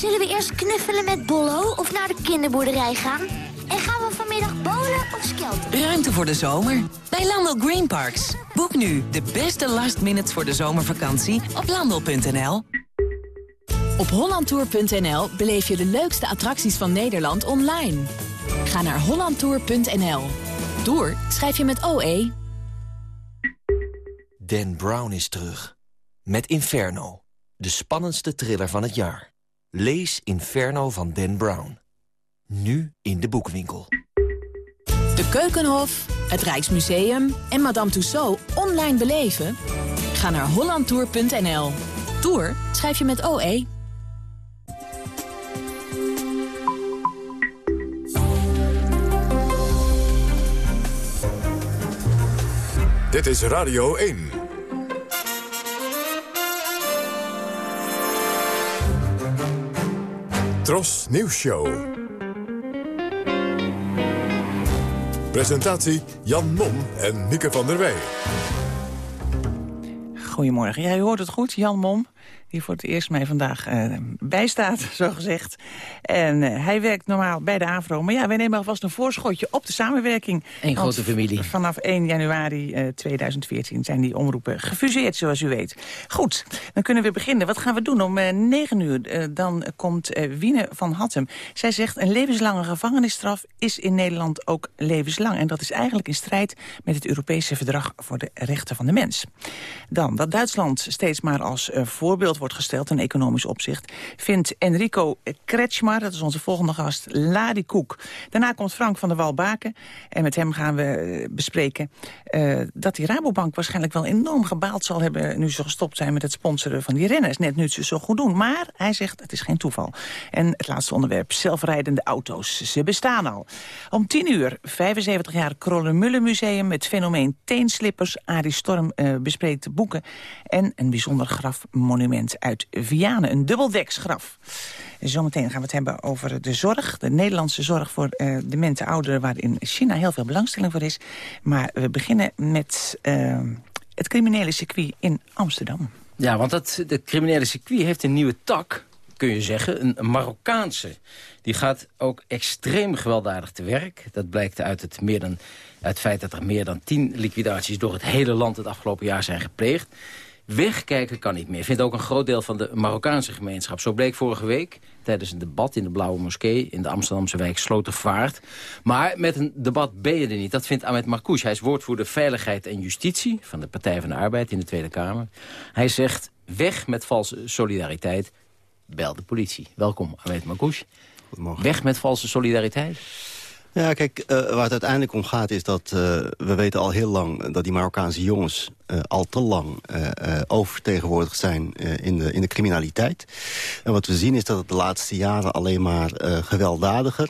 Zullen we eerst knuffelen met Bollo of naar de kinderboerderij gaan? En gaan we vanmiddag bowlen of skelten? Ruimte voor de zomer bij Landel Green Parks. Boek nu de beste last minutes voor de zomervakantie op landel.nl. Op hollandtour.nl beleef je de leukste attracties van Nederland online. Ga naar hollandtour.nl. Tour schrijf je met OE. Dan Brown is terug. Met Inferno. De spannendste thriller van het jaar. Lees Inferno van Dan Brown. Nu in de boekwinkel. De Keukenhof, het Rijksmuseum en Madame Tussauds online beleven? Ga naar hollandtour.nl. Tour schrijf je met OE. Dit is Radio 1. Tros Nieuws Show. Presentatie Jan Mom en Mieke van der Wij. Goedemorgen. U hoort het goed, Jan Mom, die voor het eerst mij vandaag eh, bijstaat, zo gezegd. En eh, hij werkt normaal bij de AVRO. Maar ja, wij nemen alvast een voorschotje op de samenwerking. Een grote familie. Vanaf 1 januari eh, 2014 zijn die omroepen gefuseerd, zoals u weet. Goed, dan kunnen we beginnen. Wat gaan we doen? Om eh, 9 uur eh, dan komt eh, Wiene van Hattem. Zij zegt, een levenslange gevangenisstraf is in Nederland ook levenslang. En dat is eigenlijk in strijd met het Europese Verdrag voor de Rechten van de Mens. Dan, dat Duitsland steeds maar als eh, voorbeeld wordt gesteld in economisch opzicht... vindt Enrico Kretschmar, dat is onze volgende gast, Ladi Koek. Daarna komt Frank van der Walbaken en met hem gaan we eh, bespreken... eh, dat die Rabobank waarschijnlijk wel enorm gebaald zal hebben... nu ze gestopt zijn met het sponsoren van die renners. Net nu ze zo goed doen. Maar hij zegt, het is geen toeval. En het laatste onderwerp, zelfrijdende auto's. Ze bestaan al. Om 10 uur, 75 jaar Krollenmullen Museum... het fenomeen teenslippers. Arie Storm eh, bespreekt boeken. En een bijzonder grafmonument uit Vianen. Een dubbeldeksgraf. Zometeen gaan we het hebben over de zorg. De Nederlandse zorg voor uh, demente ouderen... waar in China heel veel belangstelling voor is. Maar we beginnen met uh, het criminele circuit in Amsterdam. Ja, want dat, het criminele circuit heeft een nieuwe tak, kun je zeggen. Een Marokkaanse. Die gaat ook extreem gewelddadig te werk. Dat blijkt uit het, meer dan, uit het feit dat er meer dan tien liquidaties... door het hele land het afgelopen jaar zijn gepleegd. Wegkijken kan niet meer. Vindt ook een groot deel van de Marokkaanse gemeenschap. Zo bleek vorige week tijdens een debat in de Blauwe Moskee... in de Amsterdamse wijk Slotervaart. Maar met een debat ben je er niet. Dat vindt Ahmed Marcouch. Hij is woordvoerder Veiligheid en Justitie... van de Partij van de Arbeid in de Tweede Kamer. Hij zegt, weg met valse solidariteit, bel de politie. Welkom, Ahmed Marcouch. Weg met valse solidariteit? Ja, kijk, eh, waar het uiteindelijk om gaat is dat eh, we weten al heel lang... dat die Marokkaanse jongens eh, al te lang oververtegenwoordigd zijn in, de, in de criminaliteit. En wat we zien is dat het de laatste jaren alleen maar gewelddadiger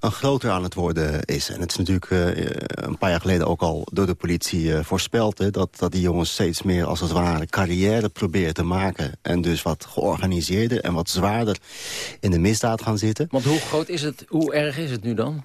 en groter aan het worden is. En het is natuurlijk een paar jaar geleden ook al door de politie voorspeld... Hè, dat, dat die jongens steeds meer als het ware carrière proberen te maken... en dus wat georganiseerder en wat zwaarder in de misdaad gaan zitten. Want hoe groot is het, hoe erg is het nu dan?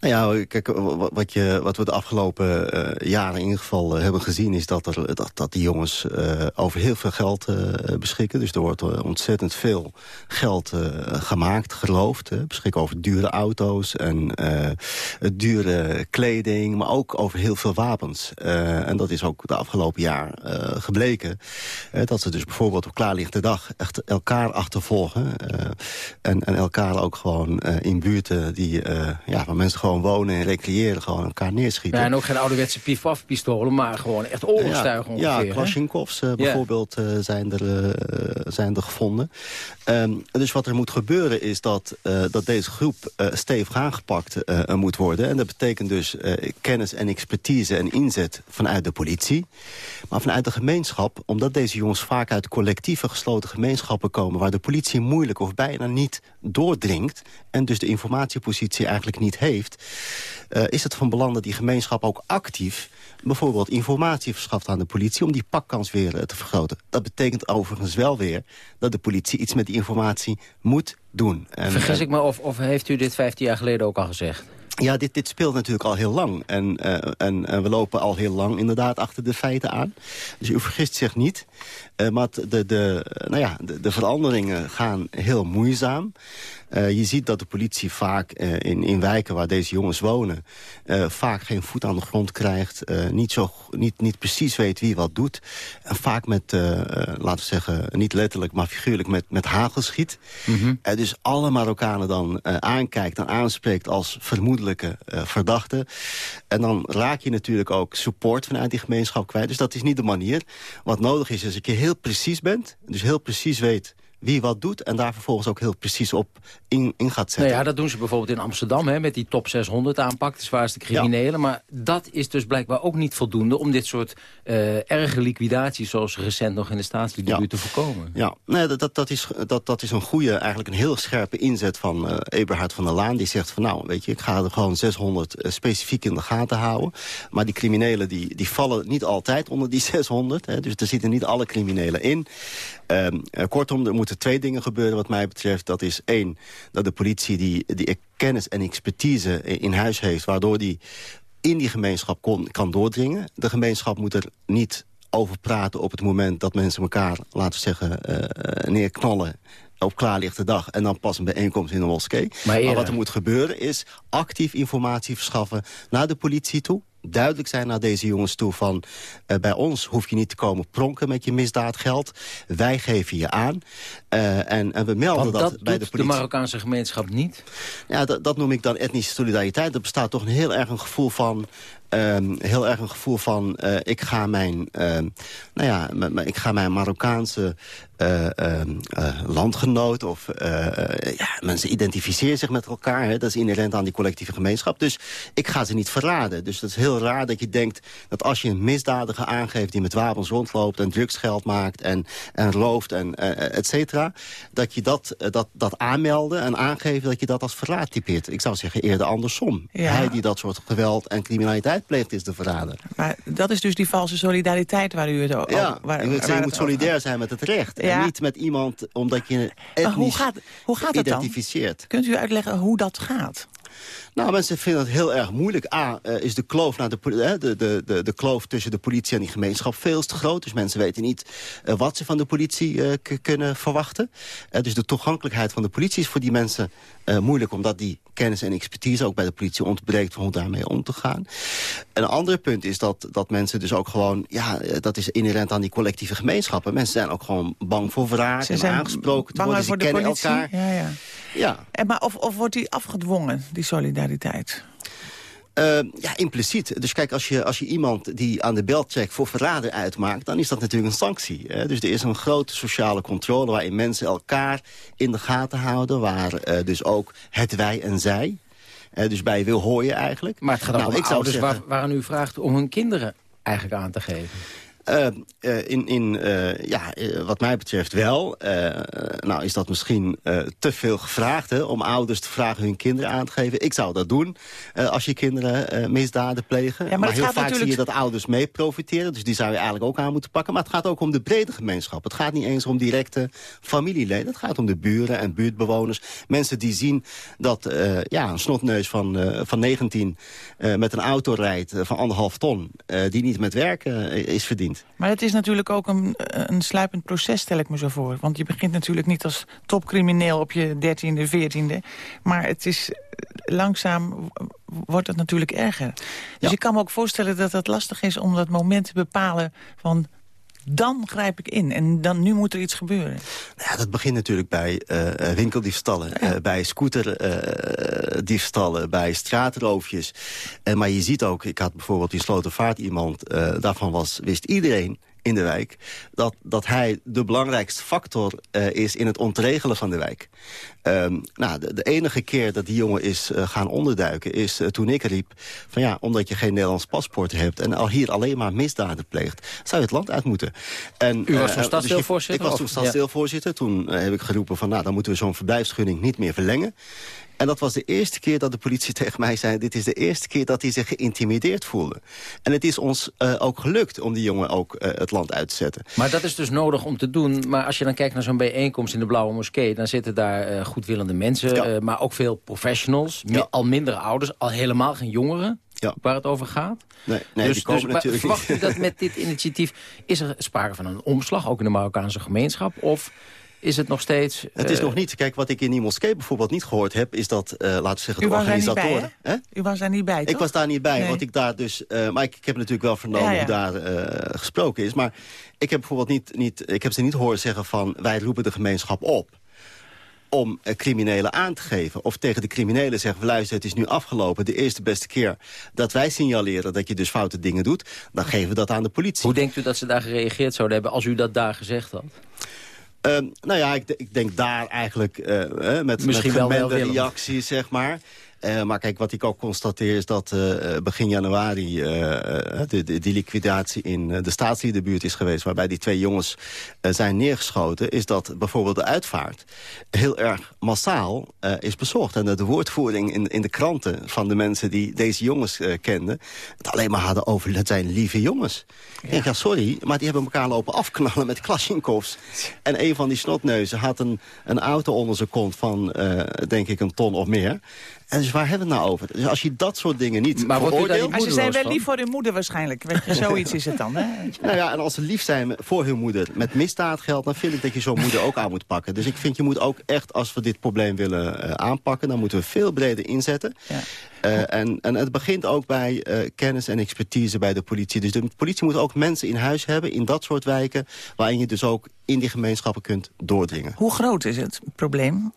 Nou ja, kijk, wa- wat, je, wat we de afgelopen eh, jaren in ieder geval eh, hebben gezien... is dat, er, dat, die jongens eh, over heel veel geld beschikken. Dus er wordt ontzettend veel geld gemaakt, geloofd. Hè. Beschikken over dure auto's en dure kleding... maar ook over heel veel wapens. En dat is ook de afgelopen jaar gebleken. dat ze dus bijvoorbeeld op klaarlichte dag echt elkaar achtervolgen... en, en elkaar ook gewoon in buurten die, ja, waar mensen gewoon wonen en recreëren... gewoon elkaar neerschieten. Ja, en ook geen ouderwetse pief-paf-pistolen, maar gewoon echt oorlogstuigen ja, ongeveer. Ja, hè? Klashinkovs eh, bijvoorbeeld eh, zijn, er, eh, zijn er gevonden. Ehm, dus wat er moet gebeuren is dat, eh, dat deze groep eh, stevig aangepakt eh, moet worden. En dat betekent dus eh, kennis en expertise en inzet vanuit de politie. Maar vanuit de gemeenschap, omdat deze jongens vaak uit collectieve gesloten gemeenschappen komen... waar de politie moeilijk of bijna niet doordringt... en dus de informatiepositie eigenlijk niet heeft... eh, is het van belang dat die gemeenschap ook actief bijvoorbeeld informatie verschaft aan de politie... om die pakkans weer eh, te vergroten. Dat betekent overigens wel weer dat de politie iets met die informatie moet doen. En, Vergis en- ik me, of, of heeft u dit 15 jaar geleden ook al gezegd? ja, dit, dit speelt natuurlijk al heel lang. En, eh, en, en we lopen al heel lang inderdaad achter de feiten aan. Dus u vergist zich niet. Eh, maar de, de, nou ja, de, de veranderingen gaan heel moeizaam. Eh, je ziet dat de politie vaak eh, in, in wijken waar deze jongens wonen... eh, vaak geen voet aan de grond krijgt. niet, zo, niet, niet precies weet wie wat doet. En vaak met, laten we zeggen, niet letterlijk, maar figuurlijk met, met hagel schiet. Eh, dus alle Marokkanen dan aankijkt en aanspreekt als vermoedelijke verdachte. En dan raak je natuurlijk ook support vanuit die gemeenschap kwijt. Dus dat is niet de manier. Wat nodig is, is dat je heel precies bent. Dus heel precies weet wie wat doet. En daar vervolgens ook heel precies op in, in gaat zetten. Nou ja, dat doen ze bijvoorbeeld in Amsterdam, hè, met die top 600 aanpak, de zwaarste criminelen. Maar dat is dus blijkbaar ook niet voldoende om dit soort eh, erge liquidaties, zoals recent nog in de staatsliedenbuurt, te voorkomen. Ja, nee, dat, dat, dat, is, dat, dat is een goede, eigenlijk een heel scherpe inzet van eh Eberhard van der Laan. Die zegt van nou, weet je, ik ga er gewoon 600 eh, specifiek in de gaten houden. Maar die criminelen die, die vallen niet altijd onder die 600. Hè, dus er zitten niet alle criminelen in. Ehm, eh, kortom, er moeten twee dingen gebeuren wat mij betreft. Dat is één, dat de politie die, die kennis en expertise in huis heeft... waardoor die in die gemeenschap kon, kan doordringen. De gemeenschap moet er niet over praten op het moment dat mensen elkaar, laten we zeggen, eh, neerknallen op klaarlichte dag en dan pas een bijeenkomst in de moskee. Maar, wat er moet gebeuren is actief informatie verschaffen naar de politie toe. Duidelijk zijn naar deze jongens toe van... eh, bij ons hoef je niet te komen pronken met je misdaadgeld. Wij geven je aan. Eh, en, en we melden Want dat, dat bij de de politie. Marokkaanse gemeenschap niet. Ja, dat, dat noem ik dan etnische solidariteit. Er bestaat toch een heel erg een gevoel van... ehm, heel erg een gevoel van... eh, ik ga mijn... ehm, nou ja, ik ga mijn Marokkaanse eh, landgenoot... of ja, mensen identificeren zich met elkaar. Hè, dat is inherent aan die collectieve gemeenschap. Dus ik ga ze niet verraden. Dus dat is heel raar dat je denkt... dat als je een misdadiger aangeeft... die met wapens rondloopt en drugsgeld maakt... en, en rooft en et cetera... dat je dat, dat, dat aanmelden en aangeven... dat je dat als verraad typeert. Ik zou zeggen eerder andersom. Ja. Hij die dat soort geweld en criminaliteit pleegt... is de verrader. Maar dat is dus die valse solidariteit waar u het over... Ja, waar, ik wil waar zeggen, je moet solidair zijn met het recht. Ja. En niet met iemand omdat je Maar hoe etnisch gaat, hoe gaat het dan? identificeert. Kunt u uitleggen hoe dat gaat? Nou, mensen vinden het heel erg moeilijk. A, eh, is de kloof, naar de, hè, de, de, de, de kloof tussen de politie en die gemeenschap veel te groot. Dus mensen weten niet eh, wat ze van de politie eh, kunnen verwachten. Eh, dus de toegankelijkheid van de politie is voor die mensen eh, moeilijk... omdat die kennis en expertise ook bij de politie ontbreekt... hoe daarmee om te gaan. Een ander punt is dat, dat mensen dus ook gewoon... ja, eh, dat is inherent aan die collectieve gemeenschappen. Mensen zijn ook gewoon bang voor wraak Ze en zijn aangesproken te worden. Ze voor de kennen politie? elkaar. Ja, ja. Ja. En maar of, of wordt die afgedwongen, die solidariteit? Eh, ja, impliciet. Dus kijk, als je, als je iemand die aan de belcheck voor verrader uitmaakt... dan is dat natuurlijk een sanctie. Hè? Dus er is een grote sociale controle waarin mensen elkaar in de gaten houden... waar eh, dus ook het wij en zij... dus bij wil hoor je eigenlijk. Maar het gaat Nou, om ik zou ouders zeggen- waar, waaraan u vraagt om hun kinderen eigenlijk aan te geven. Eh, eh, in, in, eh, ja, wat mij betreft wel. Nou is dat misschien te veel gevraagd hè, om ouders te vragen hun kinderen aan te geven. Ik zou dat doen als je kinderen misdaden plegen. maar heel vaak zie je natuurlijk- dat ouders mee profiteren. Dus die zou je eigenlijk ook aan moeten pakken. Maar het gaat ook om de brede gemeenschap. Het gaat niet eens om directe familieleden. Het gaat om de buren en buurtbewoners. Mensen die zien dat ja, een snotneus van, van 19 eh, met een auto rijdt van anderhalf ton... die niet met werken eh, is verdiend. Maar het is natuurlijk ook een, een sluipend proces, stel ik me zo voor. Want je begint natuurlijk niet als topcrimineel op je dertiende, veertiende. Maar het is eh, langzaam wordt het natuurlijk erger. Dus ik kan me ook voorstellen dat het lastig is om dat moment te bepalen van... dan grijp ik in en dan, nu moet er iets gebeuren. Ja, dat begint natuurlijk bij eh, eh, winkeldiefstallen, eh, bij scooterdiefstallen, bij straatroofjes. Eh, maar je ziet ook, ik had bijvoorbeeld in Slotervaart iemand, eh, daarvan was, wist iedereen in de wijk... dat, dat hij de belangrijkste factor eh, is in het ontregelen van de wijk. Ehm, nou, de, de enige keer dat die jongen is eh, gaan onderduiken... is eh, toen ik riep van ja, omdat je geen Nederlands paspoort hebt... en al hier alleen maar misdaden pleegt, zou je het land uit moeten. En, U was toen dus stadsdeelvoorzitter, Ik was toen stadsdeelvoorzitter. Toen heb ik geroepen van nou, dan moeten we zo'n verblijfsgunning niet meer verlengen. En dat was de eerste keer dat de politie tegen mij zei... dit is de eerste keer dat hij zich geïntimideerd voelde. En het is ons eh, ook gelukt om die jongen ook eh, het land uit te zetten. Maar dat is dus nodig om te doen. Maar als je dan kijkt naar zo'n bijeenkomst in de Blauwe Moskee... dan zitten daar eh, goedwillende mensen, maar ook veel professionals. Al mindere ouders, al helemaal geen jongeren waar het over gaat. Nee, nee dus, die komen dus, natuurlijk verwacht u dat met dit initiatief... is er sprake van een omslag, ook in de Marokkaanse gemeenschap? Of is het nog steeds... Het is eh, nog niet. Kijk, wat ik in die moskee bijvoorbeeld niet gehoord heb... is dat, eh, laten we zeggen, U de was daar niet bij, organisatoren... hè? U was daar niet bij, Ik was daar niet bij, Nee. want ik daar dus... eh, maar ik, ik heb natuurlijk wel vernomen Ja, ja. hoe daar eh, gesproken is. Maar ik heb bijvoorbeeld niet, niet... Ik heb ze niet horen zeggen van... wij roepen de gemeenschap op om criminelen aan te geven. Of tegen de criminelen zeggen, we luister, het is nu afgelopen. De eerste beste keer dat wij signaleren dat je dus foute dingen doet... dan geven we dat aan de politie. Hoe denkt u dat ze daar gereageerd zouden hebben als u dat daar gezegd had? Ehm, nou ja, ik, ik denk daar eigenlijk eh, met, Misschien met gemengde reacties, zeg maar. Eh, maar kijk, wat ik ook constateer is dat eh, eh, begin januari de, de, die liquidatie in de staatsliedenbuurt is geweest... waarbij die twee jongens zijn neergeschoten... is dat bijvoorbeeld de uitvaart heel erg massaal is bezocht. En dat de woordvoering in, in de kranten van de mensen die deze jongens kenden... het alleen maar hadden over, het zijn lieve jongens. Ik denk, ja, sorry, maar die hebben elkaar lopen afknallen met Klasjenkovs. En een van die snotneuzen had een, een auto onder zijn kont van, denk ik, een ton of meer. En dus waar hebben we het nou over? Dus als je dat soort dingen niet Maar, veroordeelt... maar ze zijn wel lief voor hun moeder waarschijnlijk. Weet je, zoiets is het dan, hè? Nou ja, en als ze lief zijn voor hun moeder met misdaadgeld... dan vind ik dat je zo'n moeder ook aan moet pakken. Dus ik vind je moet ook echt, als we dit probleem willen eh, aanpakken... dan moeten we veel breder inzetten. Eh, en, en het begint ook bij eh, kennis en expertise bij de politie. Dus de politie moet ook mensen in huis hebben in dat soort wijken... waarin je dus ook in die gemeenschappen kunt doordringen. Hoe groot is het probleem?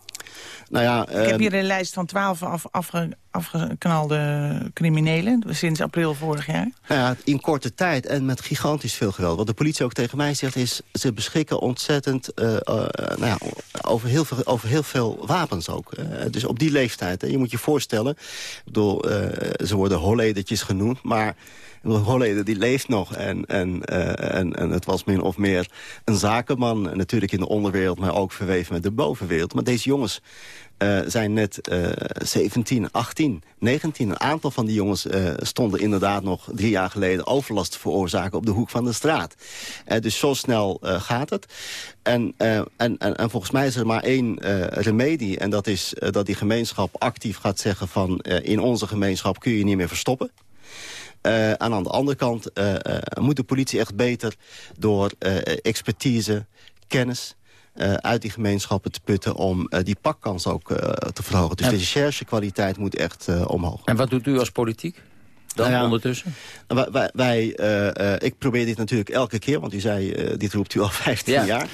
Nou ja, Ik heb ehm, hier een lijst van twaalf af, afge, afgeknalde criminelen sinds april vorig jaar. Nou ja, in korte tijd en met gigantisch veel geweld. Wat de politie ook tegen mij zegt is... ze beschikken ontzettend eh, eh, nou ja, over, heel veel, over heel veel wapens ook. Eh, dus op die leeftijd. Hè, je moet je voorstellen... Ik bedoel, ze worden holledertjes genoemd, maar... Holleder die leeft nog en, en, eh, en, en het was min of meer een zakenman. En natuurlijk in de onderwereld, maar ook verweven met de bovenwereld. Maar deze jongens eh, zijn net eh 17, 18, 19. Een aantal van die jongens eh, stonden inderdaad nog drie jaar geleden... overlast te veroorzaken op de hoek van de straat. Dus zo snel gaat het. En, en, en, en volgens mij is er maar één remedie. En dat is dat die gemeenschap actief gaat zeggen van... in onze gemeenschap kun je niet meer verstoppen. Eh, en aan de andere kant eh, eh, moet de politie echt beter door eh, expertise, kennis... eh, uit die gemeenschappen te putten om eh, die pakkans ook eh, te verhogen. Dus En- de recherchekwaliteit moet echt eh, omhoog. En wat doet u als politiek dan Nou ja, ondertussen? Wij, wij, eh, eh, ik probeer dit natuurlijk elke keer, want u zei, eh, dit roept u al 15 Ja. jaar.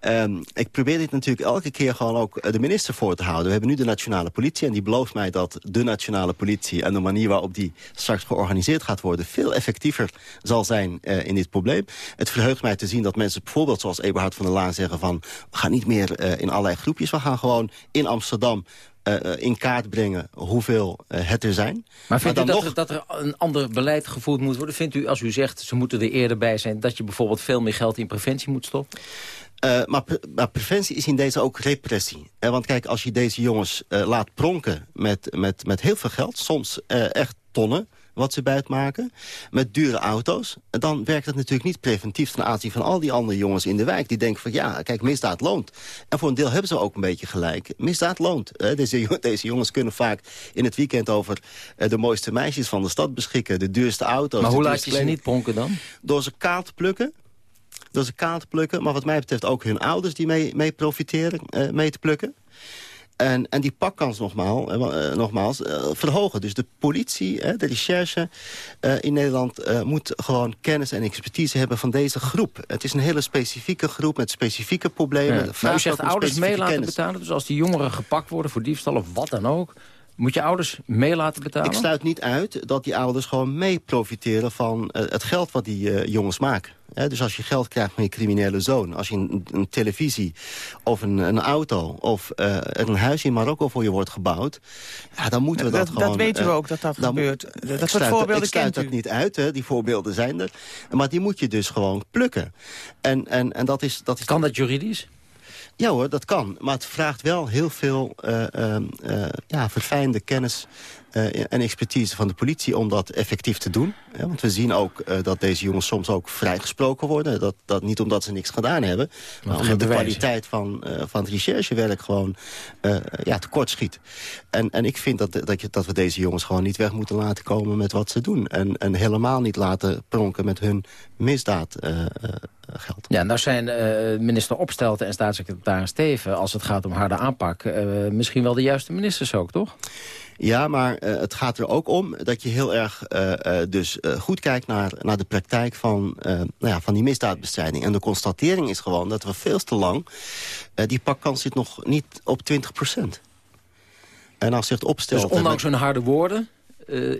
Ehm, ik probeer dit natuurlijk elke keer gewoon ook eh, de minister voor te houden. We hebben nu de nationale politie en die belooft mij dat de nationale politie... en de manier waarop die straks georganiseerd gaat worden... veel effectiever zal zijn eh, in dit probleem. Het verheugt mij te zien dat mensen bijvoorbeeld zoals Eberhard van der Laan zeggen van... we gaan niet meer eh, in allerlei groepjes, we gaan gewoon in Amsterdam... in kaart brengen hoeveel het er zijn. Maar vindt u dan dat, nog- er, dat er een ander beleid gevoerd moet worden? Vindt u, als u zegt, ze moeten er eerder bij zijn... dat je bijvoorbeeld veel meer geld in preventie moet stoppen? Eh, maar, pre- maar preventie is in deze ook repressie. Eh, want kijk, als je deze jongens eh, laat pronken met, met, met heel veel geld... soms echt tonnen wat ze buitmaken, met dure auto's... dan werkt het natuurlijk niet preventief ten aanzien van al die andere jongens in de wijk... die denken van ja, kijk, misdaad loont. En voor een deel hebben ze ook een beetje gelijk. Misdaad loont. Eh, deze, deze jongens kunnen vaak in het weekend over de mooiste meisjes van de stad beschikken... de duurste auto's. Maar hoe laat je ze niet pronken dan? Door ze kaal te plukken. Door ze kaal te plukken. Maar wat mij betreft ook hun ouders die mee, mee profiteren, eh, mee te plukken. En, en die pakkans nogmaals, eh, eh, nogmaals eh, verhogen. Dus de politie, de recherche in Nederland... moet gewoon kennis en expertise hebben van deze groep. Het is een hele specifieke groep met specifieke problemen. Ja. Maar u vraagt zegt ouders mee laten kennis. betalen. Dus als die jongeren gepakt worden voor diefstal of wat dan ook... moet je ouders mee laten betalen? Ik sluit niet uit dat die ouders gewoon mee profiteren van eh, het geld wat die eh, jongens maken. Hè, dus als je geld krijgt van je criminele zoon... als je een, een televisie of een, een auto of eh, een huis in Marokko voor je wordt gebouwd... Ja, dan moeten we dat, Dat- dat gewoon... weten we ook dat dat dan gebeurt. Dat ik soort sluit- voorbeelden Ik sluit kent dat u. niet uit, hè, die voorbeelden zijn er. Maar die moet je dus gewoon plukken. En, en, en dat is, dat is kan dat juridisch? Ja hoor, dat kan. Maar het vraagt wel heel veel eh, ja, verfijnde kennis eh, en expertise van de politie om dat effectief te doen. Ja, want we zien ook dat deze jongens soms ook vrijgesproken worden. Dat, dat niet omdat ze niks gedaan hebben, maar omdat de bewijzen. kwaliteit van, eh, van het recherchewerk gewoon ja, tekort schiet. En, en ik vind dat, dat, je, dat we deze jongens gewoon niet weg moeten laten komen met wat ze doen. En, en helemaal niet laten pronken met hun misdaad. Eh, eh, geld. Ja, nou zijn eh, minister Opstelten en staatssecretaris Steven... als het gaat om harde aanpak, eh, misschien wel de juiste ministers ook, toch? Ja, maar het gaat er ook om dat je heel erg dus goed kijkt naar, naar de praktijk van, nou ja, van die misdaadbestrijding. En de constatering is gewoon dat we veel te lang... die pakkans zit nog niet op 20% En als zich het opstelt... Dus ondanks hun harde woorden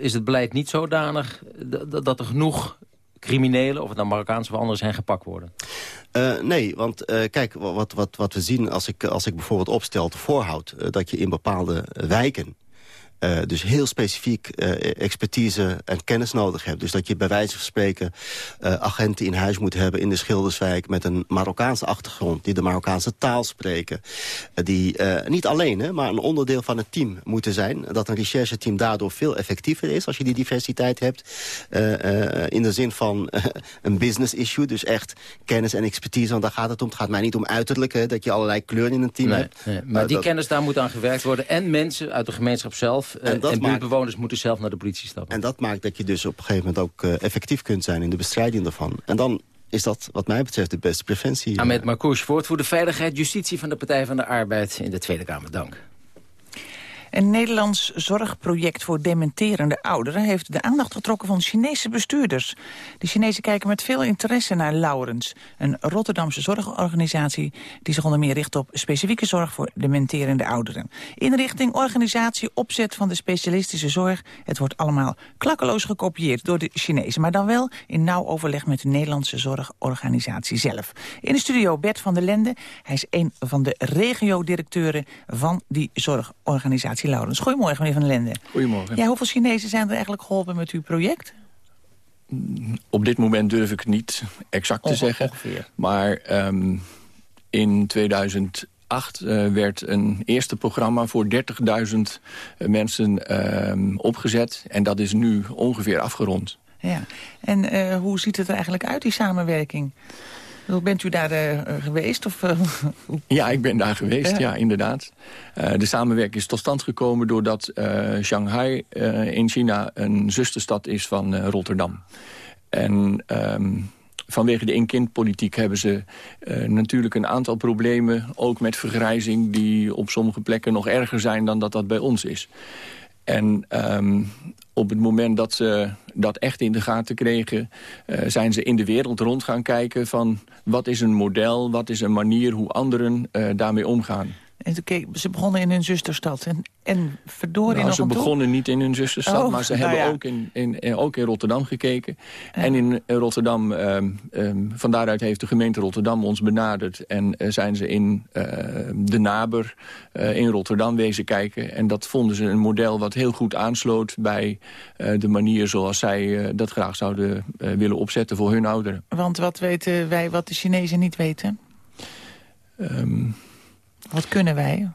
is het beleid niet zodanig... dat er genoeg criminelen, of het nou Marokkaanse of anderen zijn, gepakt worden. Eh, nee, want eh, kijk, wa- wat, wat, wat we zien als ik, als ik bijvoorbeeld opstel voorhoud... eh, dat je in bepaalde wijken eh, dus heel specifiek eh, expertise en kennis nodig hebt. Dus dat je bij wijze van spreken eh, agenten in huis moet hebben in de Schilderswijk... met een Marokkaanse achtergrond, die de Marokkaanse taal spreken. Die niet alleen, hè, maar een onderdeel van het team moeten zijn. Dat een rechercheteam daardoor veel effectiever is als je die diversiteit hebt. in de zin van een business issue, dus echt kennis en expertise. Want daar gaat het om. Het gaat mij niet om uiterlijk, hè, dat je allerlei kleuren in een team Nee, hebt. nee, maar die dat- kennis, daar moet aan gewerkt worden. En mensen uit de gemeenschap zelf eh, En maakt- buurtbewoners moeten zelf naar de politie stappen. En dat maakt dat je dus op een gegeven moment ook eh, effectief kunt zijn in de bestrijding daarvan. En dan is dat wat mij betreft de beste preventie. Ahmed Marcouch, woordvoerder Veiligheid Justitie van de Partij van de Arbeid in de Tweede Kamer. Dank. Een Nederlands zorgproject voor dementerende ouderen... heeft de aandacht getrokken van Chinese bestuurders. De Chinezen kijken met veel interesse naar Laurens... een Rotterdamse zorgorganisatie... die zich onder meer richt op specifieke zorg voor dementerende ouderen. Inrichting, organisatie, opzet van de specialistische zorg... het wordt allemaal klakkeloos gekopieerd door de Chinezen... maar dan wel in nauw overleg met de Nederlandse zorgorganisatie zelf. In de studio Bert van der Lende. Hij is een van de regio-directeuren van die zorgorganisatie Laurens. Goedemorgen, meneer Van Lende. Goedemorgen. Ja, hoeveel Chinezen zijn er eigenlijk geholpen met uw project? Op dit moment durf ik het niet exact te zeggen. Maar ehm, in 2008 eh, werd een eerste programma voor 30.000 mensen ehm, opgezet. En dat is nu ongeveer afgerond. Ja. En eh, hoe ziet het er eigenlijk uit, die samenwerking? Hoe bent u daar eh, geweest? Of, eh, Ja, ik ben daar geweest, Ja. ja, inderdaad. Eh, de samenwerking is tot stand gekomen doordat eh, Shanghai eh, in China een zusterstad is van eh, Rotterdam. En ehm, vanwege de één-kind-politiek hebben ze eh, natuurlijk een aantal problemen... ook met vergrijzing die op sommige plekken nog erger zijn dan dat dat bij ons is. En ehm, op het moment dat ze dat echt in de gaten kregen... eh, zijn ze in de wereld rond gaan kijken van... wat is een model, wat is een manier hoe anderen eh, daarmee omgaan. Ze begonnen in hun zusterstad. En, en verdorie Nou, nog ze toe? begonnen niet in hun zusterstad, Oh, maar ze nou hebben ja. ook, in, in, in- ook in Rotterdam gekeken. En in eh, Rotterdam, ehm, ehm, van daaruit heeft de gemeente Rotterdam ons benaderd... en eh, zijn ze in eh, de naber eh, in Rotterdam wezen kijken. En dat vonden ze een model wat heel goed aansloot... bij eh, de manier zoals zij eh, dat graag zouden eh, willen opzetten voor hun ouderen. Want wat weten wij wat de Chinezen niet weten? Ehm, Wat kunnen wij?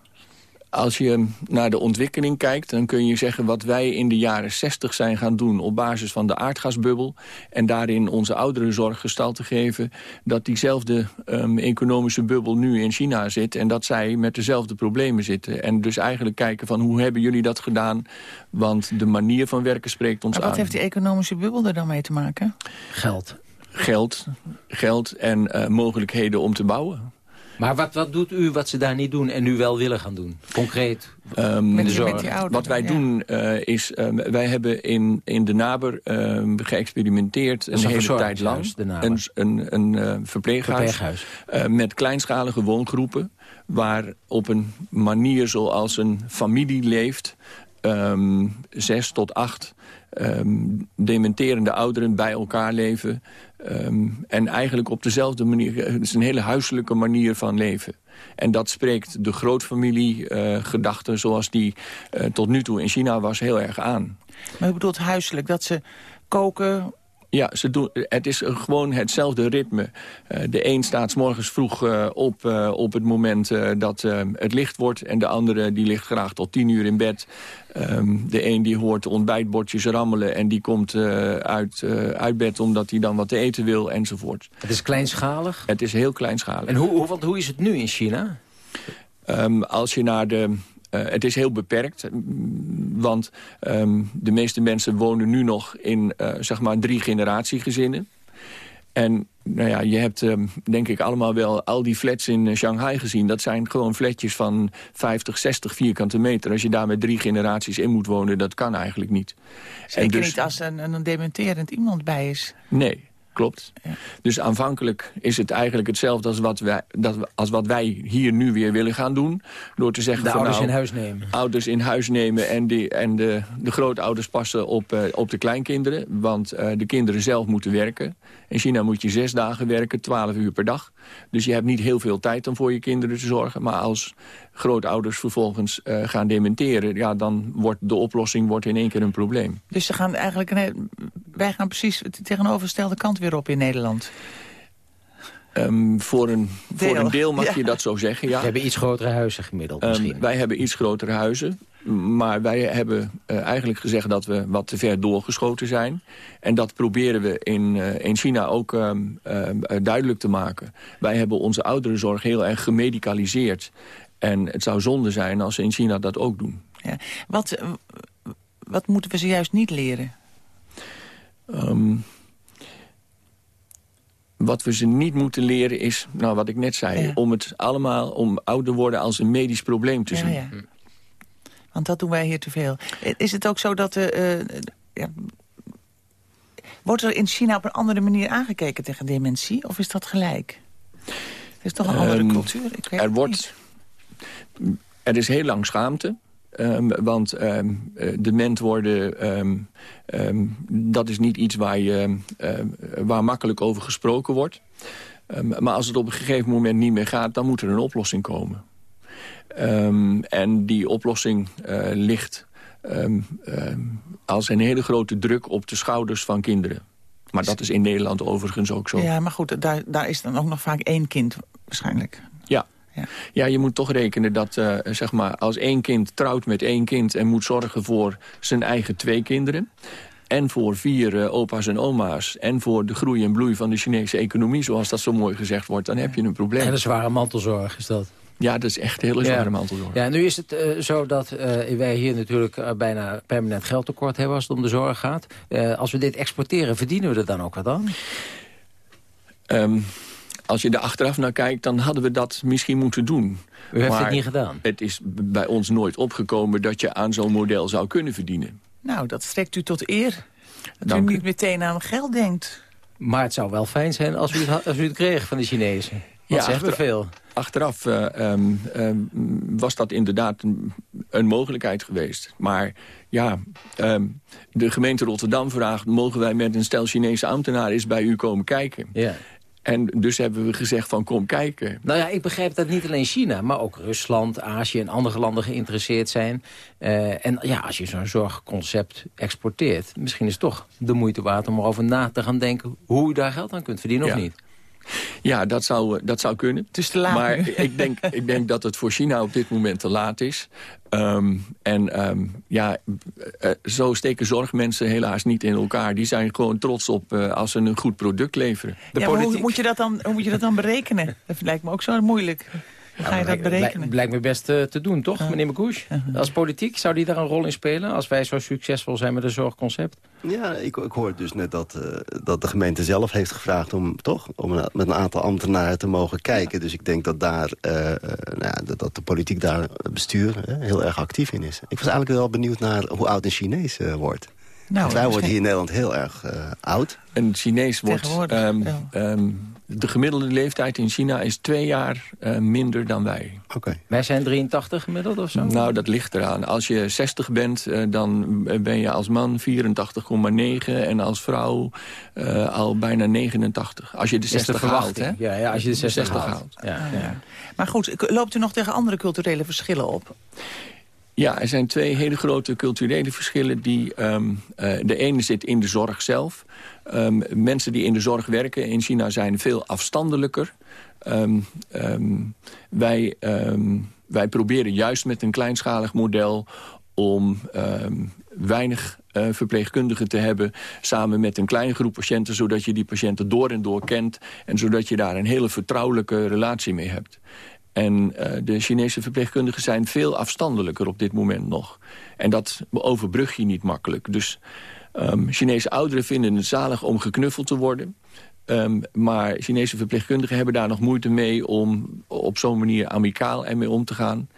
Als je naar de ontwikkeling kijkt, dan kun je zeggen... wat wij in de jaren 60 zijn gaan doen op basis van de aardgasbubbel... en daarin onze ouderenzorg gestalte geven... dat diezelfde ehm, economische bubbel nu in China zit... en dat zij met dezelfde problemen zitten. En dus eigenlijk kijken van hoe hebben jullie dat gedaan... want de manier van werken spreekt ons Maar wat aan. heeft die economische bubbel er dan mee te maken? Geld. Geld, geld en eh, mogelijkheden om te bouwen. Maar wat, wat doet u wat ze daar niet doen en nu wel willen gaan doen? Concreet, Ehm, in de zorg. Wat wij doen eh, is, ehm, wij hebben in, in de Naber ehm, geëxperimenteerd een een hele tijd lang. verzorgingshuis, de Naber. Een, een, een eh, verpleeghuis, Verpleeghuis. eh, met kleinschalige woongroepen. Waar op een manier zoals een familie leeft, ehm, zes tot acht ehm, dementerende ouderen bij elkaar leven. Ehm, en eigenlijk op dezelfde manier, het is een hele huiselijke manier van leven. En dat spreekt de grootfamilie-gedachte zoals die eh, tot nu toe in China was heel erg aan. Maar u bedoelt huiselijk, dat ze koken... Ja, ze doen, het is gewoon hetzelfde ritme. Eh, de een staat 's morgens vroeg eh, op eh, op het moment dat het licht wordt... en de andere die ligt graag tot tien uur in bed. Ehm, de een die hoort ontbijtbordjes rammelen... en die komt uit, uit bed omdat hij dan wat te eten wil, enzovoort. Het is kleinschalig? Het is heel kleinschalig. En hoe, hoe, want hoe is het nu in China? Ehm, als je naar de... eh, het is heel beperkt, mm, want ehm, de meeste mensen wonen nu nog in eh, zeg maar drie generatiegezinnen. En nou ja, je hebt ehm, denk ik allemaal wel al die flats in eh, Shanghai gezien. Dat zijn gewoon flatjes van 50, 60 vierkante meter. Als je daar met drie generaties in moet wonen, dat kan eigenlijk niet. Zeker dus- niet als er een, een dementerend iemand bij is. Nee, klopt. Dus aanvankelijk is het eigenlijk hetzelfde als wat, wij, dat, als wat wij hier nu weer willen gaan doen. Door te zeggen De van, ouders nou, in huis nemen. Ouders in huis nemen en, die, en de, de grootouders passen op, eh, op de kleinkinderen. Want eh, de kinderen zelf moeten werken. In China moet je zes dagen werken, twaalf uur per dag. Dus je hebt niet heel veel tijd om voor je kinderen te zorgen. Maar als grootouders vervolgens eh, gaan dementeren... Ja, dan wordt de oplossing wordt in één keer een probleem. Dus ze gaan eigenlijk een, wij gaan precies de tegenovergestelde kant weer op in Nederland. Ehm, voor, een, voor Deel. een deel mag Ja. je dat zo zeggen, ja. We hebben iets grotere huizen gemiddeld Ehm, misschien. wij hebben iets grotere huizen. Maar wij hebben eh, eigenlijk gezegd dat we wat te ver doorgeschoten zijn. En dat proberen we in, eh, in China ook ehm, eh, duidelijk te maken. Wij hebben onze ouderenzorg heel erg gemedicaliseerd. En het zou zonde zijn als ze in China dat ook doen. Ja. Wat, wat moeten we ze juist niet leren? Ehm, wat we ze niet moeten leren is, nou wat ik net zei... Ja. om het allemaal, om ouder worden als een medisch probleem te zien. ja. Want dat doen wij hier te veel. Is het ook zo dat... ja, wordt er in China op een andere manier aangekeken tegen dementie? Of is dat gelijk? Het is toch een andere Ehm, cultuur? Ik weet er wordt, er is heel lang schaamte. Ehm, want ehm, eh, dement worden, ehm, dat is niet iets waar, je, waar makkelijk over gesproken wordt. Maar als het op een gegeven moment niet meer gaat, dan moet er een oplossing komen. En die oplossing eh, ligt als een hele grote druk op de schouders van kinderen. Maar dat is in Nederland overigens ook zo. Ja, maar goed, daar, daar is dan ook nog vaak één kind waarschijnlijk. Ja. Ja, je moet toch rekenen dat eh, zeg maar, als één kind trouwt met één kind... en moet zorgen voor zijn eigen twee kinderen... en voor vier eh, opa's en oma's... en voor de groei en bloei van de Chinese economie... zoals dat zo mooi gezegd wordt, dan heb je een probleem. En een zware mantelzorg is dat. Ja, dat is echt een hele zware mantelzorg. Ja, nu is het eh, zo dat eh, wij hier natuurlijk bijna permanent geldtekort hebben als het om de zorg gaat. Eh, als we dit exporteren, verdienen we er dan ook wat aan? Ehm, als je er achteraf naar kijkt, dan hadden we dat misschien moeten doen. U heeft Maar het niet gedaan? Het is bij ons nooit opgekomen dat je aan zo'n model zou kunnen verdienen. Nou, dat strekt u tot eer. Dat Dank u niet meteen aan geld denkt. Maar het zou wel fijn zijn als u het, als u het kreeg van de Chinezen. Want ze hebben achter- veel. Achteraf eh, ehm, ehm, was dat inderdaad een, een mogelijkheid geweest. Maar ja, ehm, de gemeente Rotterdam vraagt... mogen wij met een stel Chinese ambtenaren eens bij u komen kijken? Ja. En dus hebben we gezegd van kom kijken. Nou ja, ik begrijp dat niet alleen China, maar ook Rusland, Azië en andere landen geïnteresseerd zijn. Eh, en ja, als je zo'n zorgconcept exporteert, misschien is het toch de moeite waard om erover na te gaan denken hoe je daar geld aan kunt verdienen Ja. of niet. Ja, dat zou, eh, dat zou kunnen. Het is te laat Maar ik denk, ik denk dat het voor China op dit moment te laat is. Ehm, en ehm, ja, eh, eh, zo steken zorgmensen helaas niet in elkaar. Die zijn gewoon trots op eh, als ze een goed product leveren. ja, hoe, moet je dat dan, hoe moet je dat dan berekenen? Dat lijkt me ook zo moeilijk. Hoe ga je dat berekenen? Blijkt me best eh, te doen, toch, meneer Mekouche? Als politiek, zou die daar een rol in spelen... als wij zo succesvol zijn met een zorgconcept? Ja, ik, ik hoorde dus net dat, eh, dat de gemeente zelf heeft gevraagd... om toch om een- met een aantal ambtenaren te mogen kijken. Dus ik denk dat, daar, eh, eh, nou ja, dat, dat de politiek daar, het bestuur, heel erg actief in is. Ik was eigenlijk wel benieuwd naar hoe oud een Chinees wordt. Nou, Want wij worden hier in Nederland heel erg eh, oud. Een Chinees wordt... Ehm, ja. ehm, de gemiddelde leeftijd in China is twee jaar eh, minder dan wij. Oké. Wij zijn 83 gemiddeld of zo? Nou, dat ligt eraan. Als je 60 bent, eh, dan ben je als man 84,9 en als vrouw eh, al bijna 89. Als je de Is de 60 haalt, hè? Ja, ja, als je de 60 haalt. haalt. Ja, ja. Maar goed, loopt u nog tegen andere culturele verschillen op? Ja, er zijn twee hele grote culturele verschillen. Die, ehm, eh, de ene zit in de zorg zelf. Ehm, mensen die in de zorg werken in China zijn veel afstandelijker. Ehm, wij, wij proberen juist met een kleinschalig model om weinig eh, verpleegkundigen te hebben... samen met een kleine groep patiënten... zodat je die patiënten door en door kent... en zodat je daar een hele vertrouwelijke relatie mee hebt. En eh, de Chinese verpleegkundigen zijn veel afstandelijker op dit moment nog. En dat overbrug je niet makkelijk. Dus ehm, Chinese ouderen vinden het zalig om geknuffeld te worden... Ehm, maar Chinese verpleegkundigen hebben daar nog moeite mee... om op zo'n manier amicaal ermee om te gaan.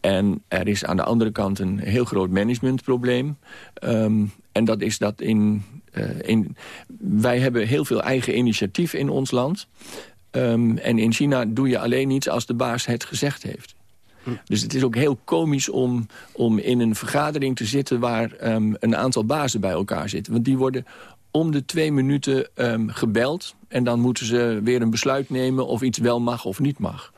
En er is aan de andere kant een heel groot managementprobleem. Ehm, en dat is dat in, eh, in... Wij hebben heel veel eigen initiatief in ons land. Ehm, en in China doe je alleen iets als de baas het gezegd heeft. Dus het is ook heel komisch om, om in een vergadering te zitten... waar ehm, een aantal bazen bij elkaar zitten. Want die worden om de twee minuten ehm, gebeld... en dan moeten ze weer een besluit nemen of iets wel mag of niet mag.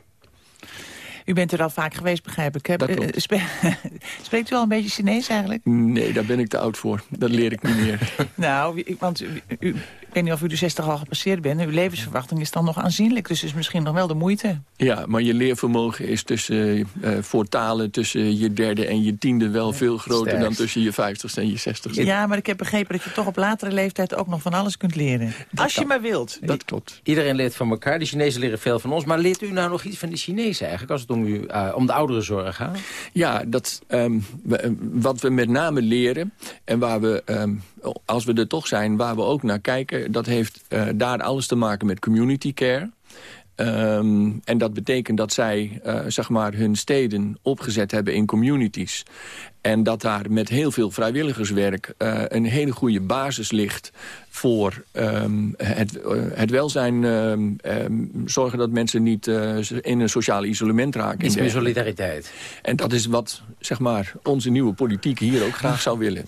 U bent er al vaak geweest, begrijp ik. Heb, Dat klopt. eh, spe- Spreekt u al een beetje Chinees eigenlijk? Nee, daar ben ik te oud voor. Dat leer ik niet meer. Nou, want u, u- ik weet niet of u de 60 al gepasseerd bent. Uw levensverwachting is dan nog aanzienlijk. Dus is misschien nog wel de moeite. Ja, maar je leervermogen is tussen, eh, voor talen tussen je derde en je tiende... wel veel groter dan tussen je vijftigste en je zestigste. Ja, maar ik heb begrepen dat je toch op latere leeftijd ook nog van alles kunt leren. Als je maar wilt. Dat klopt. Iedereen leert van elkaar. De Chinezen leren veel van ons. Maar leert u nou nog iets van de Chinezen eigenlijk... als het om, u, eh, om de ouderenzorg gaat? Ja, dat, ehm, eh, wat we met name leren en waar we, ehm, als we er toch zijn, waar we ook naar kijken... dat heeft eh, daar alles te maken met community care. Ehm, en dat betekent dat zij eh, zeg maar hun steden opgezet hebben in communities. En dat daar met heel veel vrijwilligerswerk eh, een hele goede basis ligt... voor ehm, het, eh, het welzijn, ehm, zorgen dat mensen niet in een sociaal isolement raken. Iets meer solidariteit. En dat is wat zeg maar, onze nieuwe politiek hier ook graag zou willen.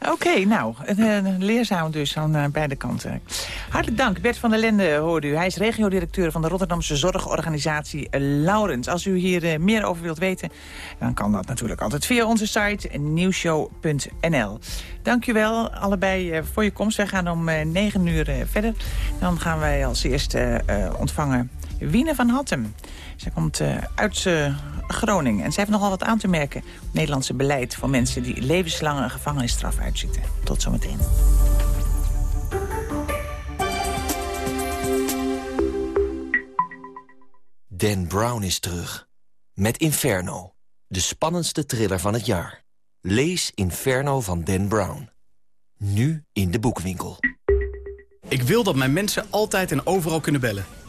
Oké, nou, een leerzaam dus aan eh, beide kanten. Hartelijk dank. Bert van der Lende hoorde u. Hij is regiodirecteur van de Rotterdamse zorgorganisatie eh, Laurens. Als u hier eh, meer over wilt weten, dan kan dat natuurlijk altijd via onze site nieuwshow.nl. Dank u wel allebei voor je komst. Wij gaan om 9 uur verder. Dan gaan wij als eerste ontvangen Wiene van Hattem. Zij komt uit Groningen en zij heeft nogal wat aan te merken... op het Nederlandse beleid voor mensen die levenslang een gevangenisstraf uitzitten. Tot zometeen. Dan Brown is terug. Met Inferno. De spannendste thriller van het jaar. Lees Inferno van Dan Brown. Nu in de boekwinkel. Ik wil dat mijn mensen altijd en overal kunnen bellen.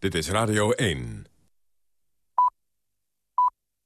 Dit is Radio 1.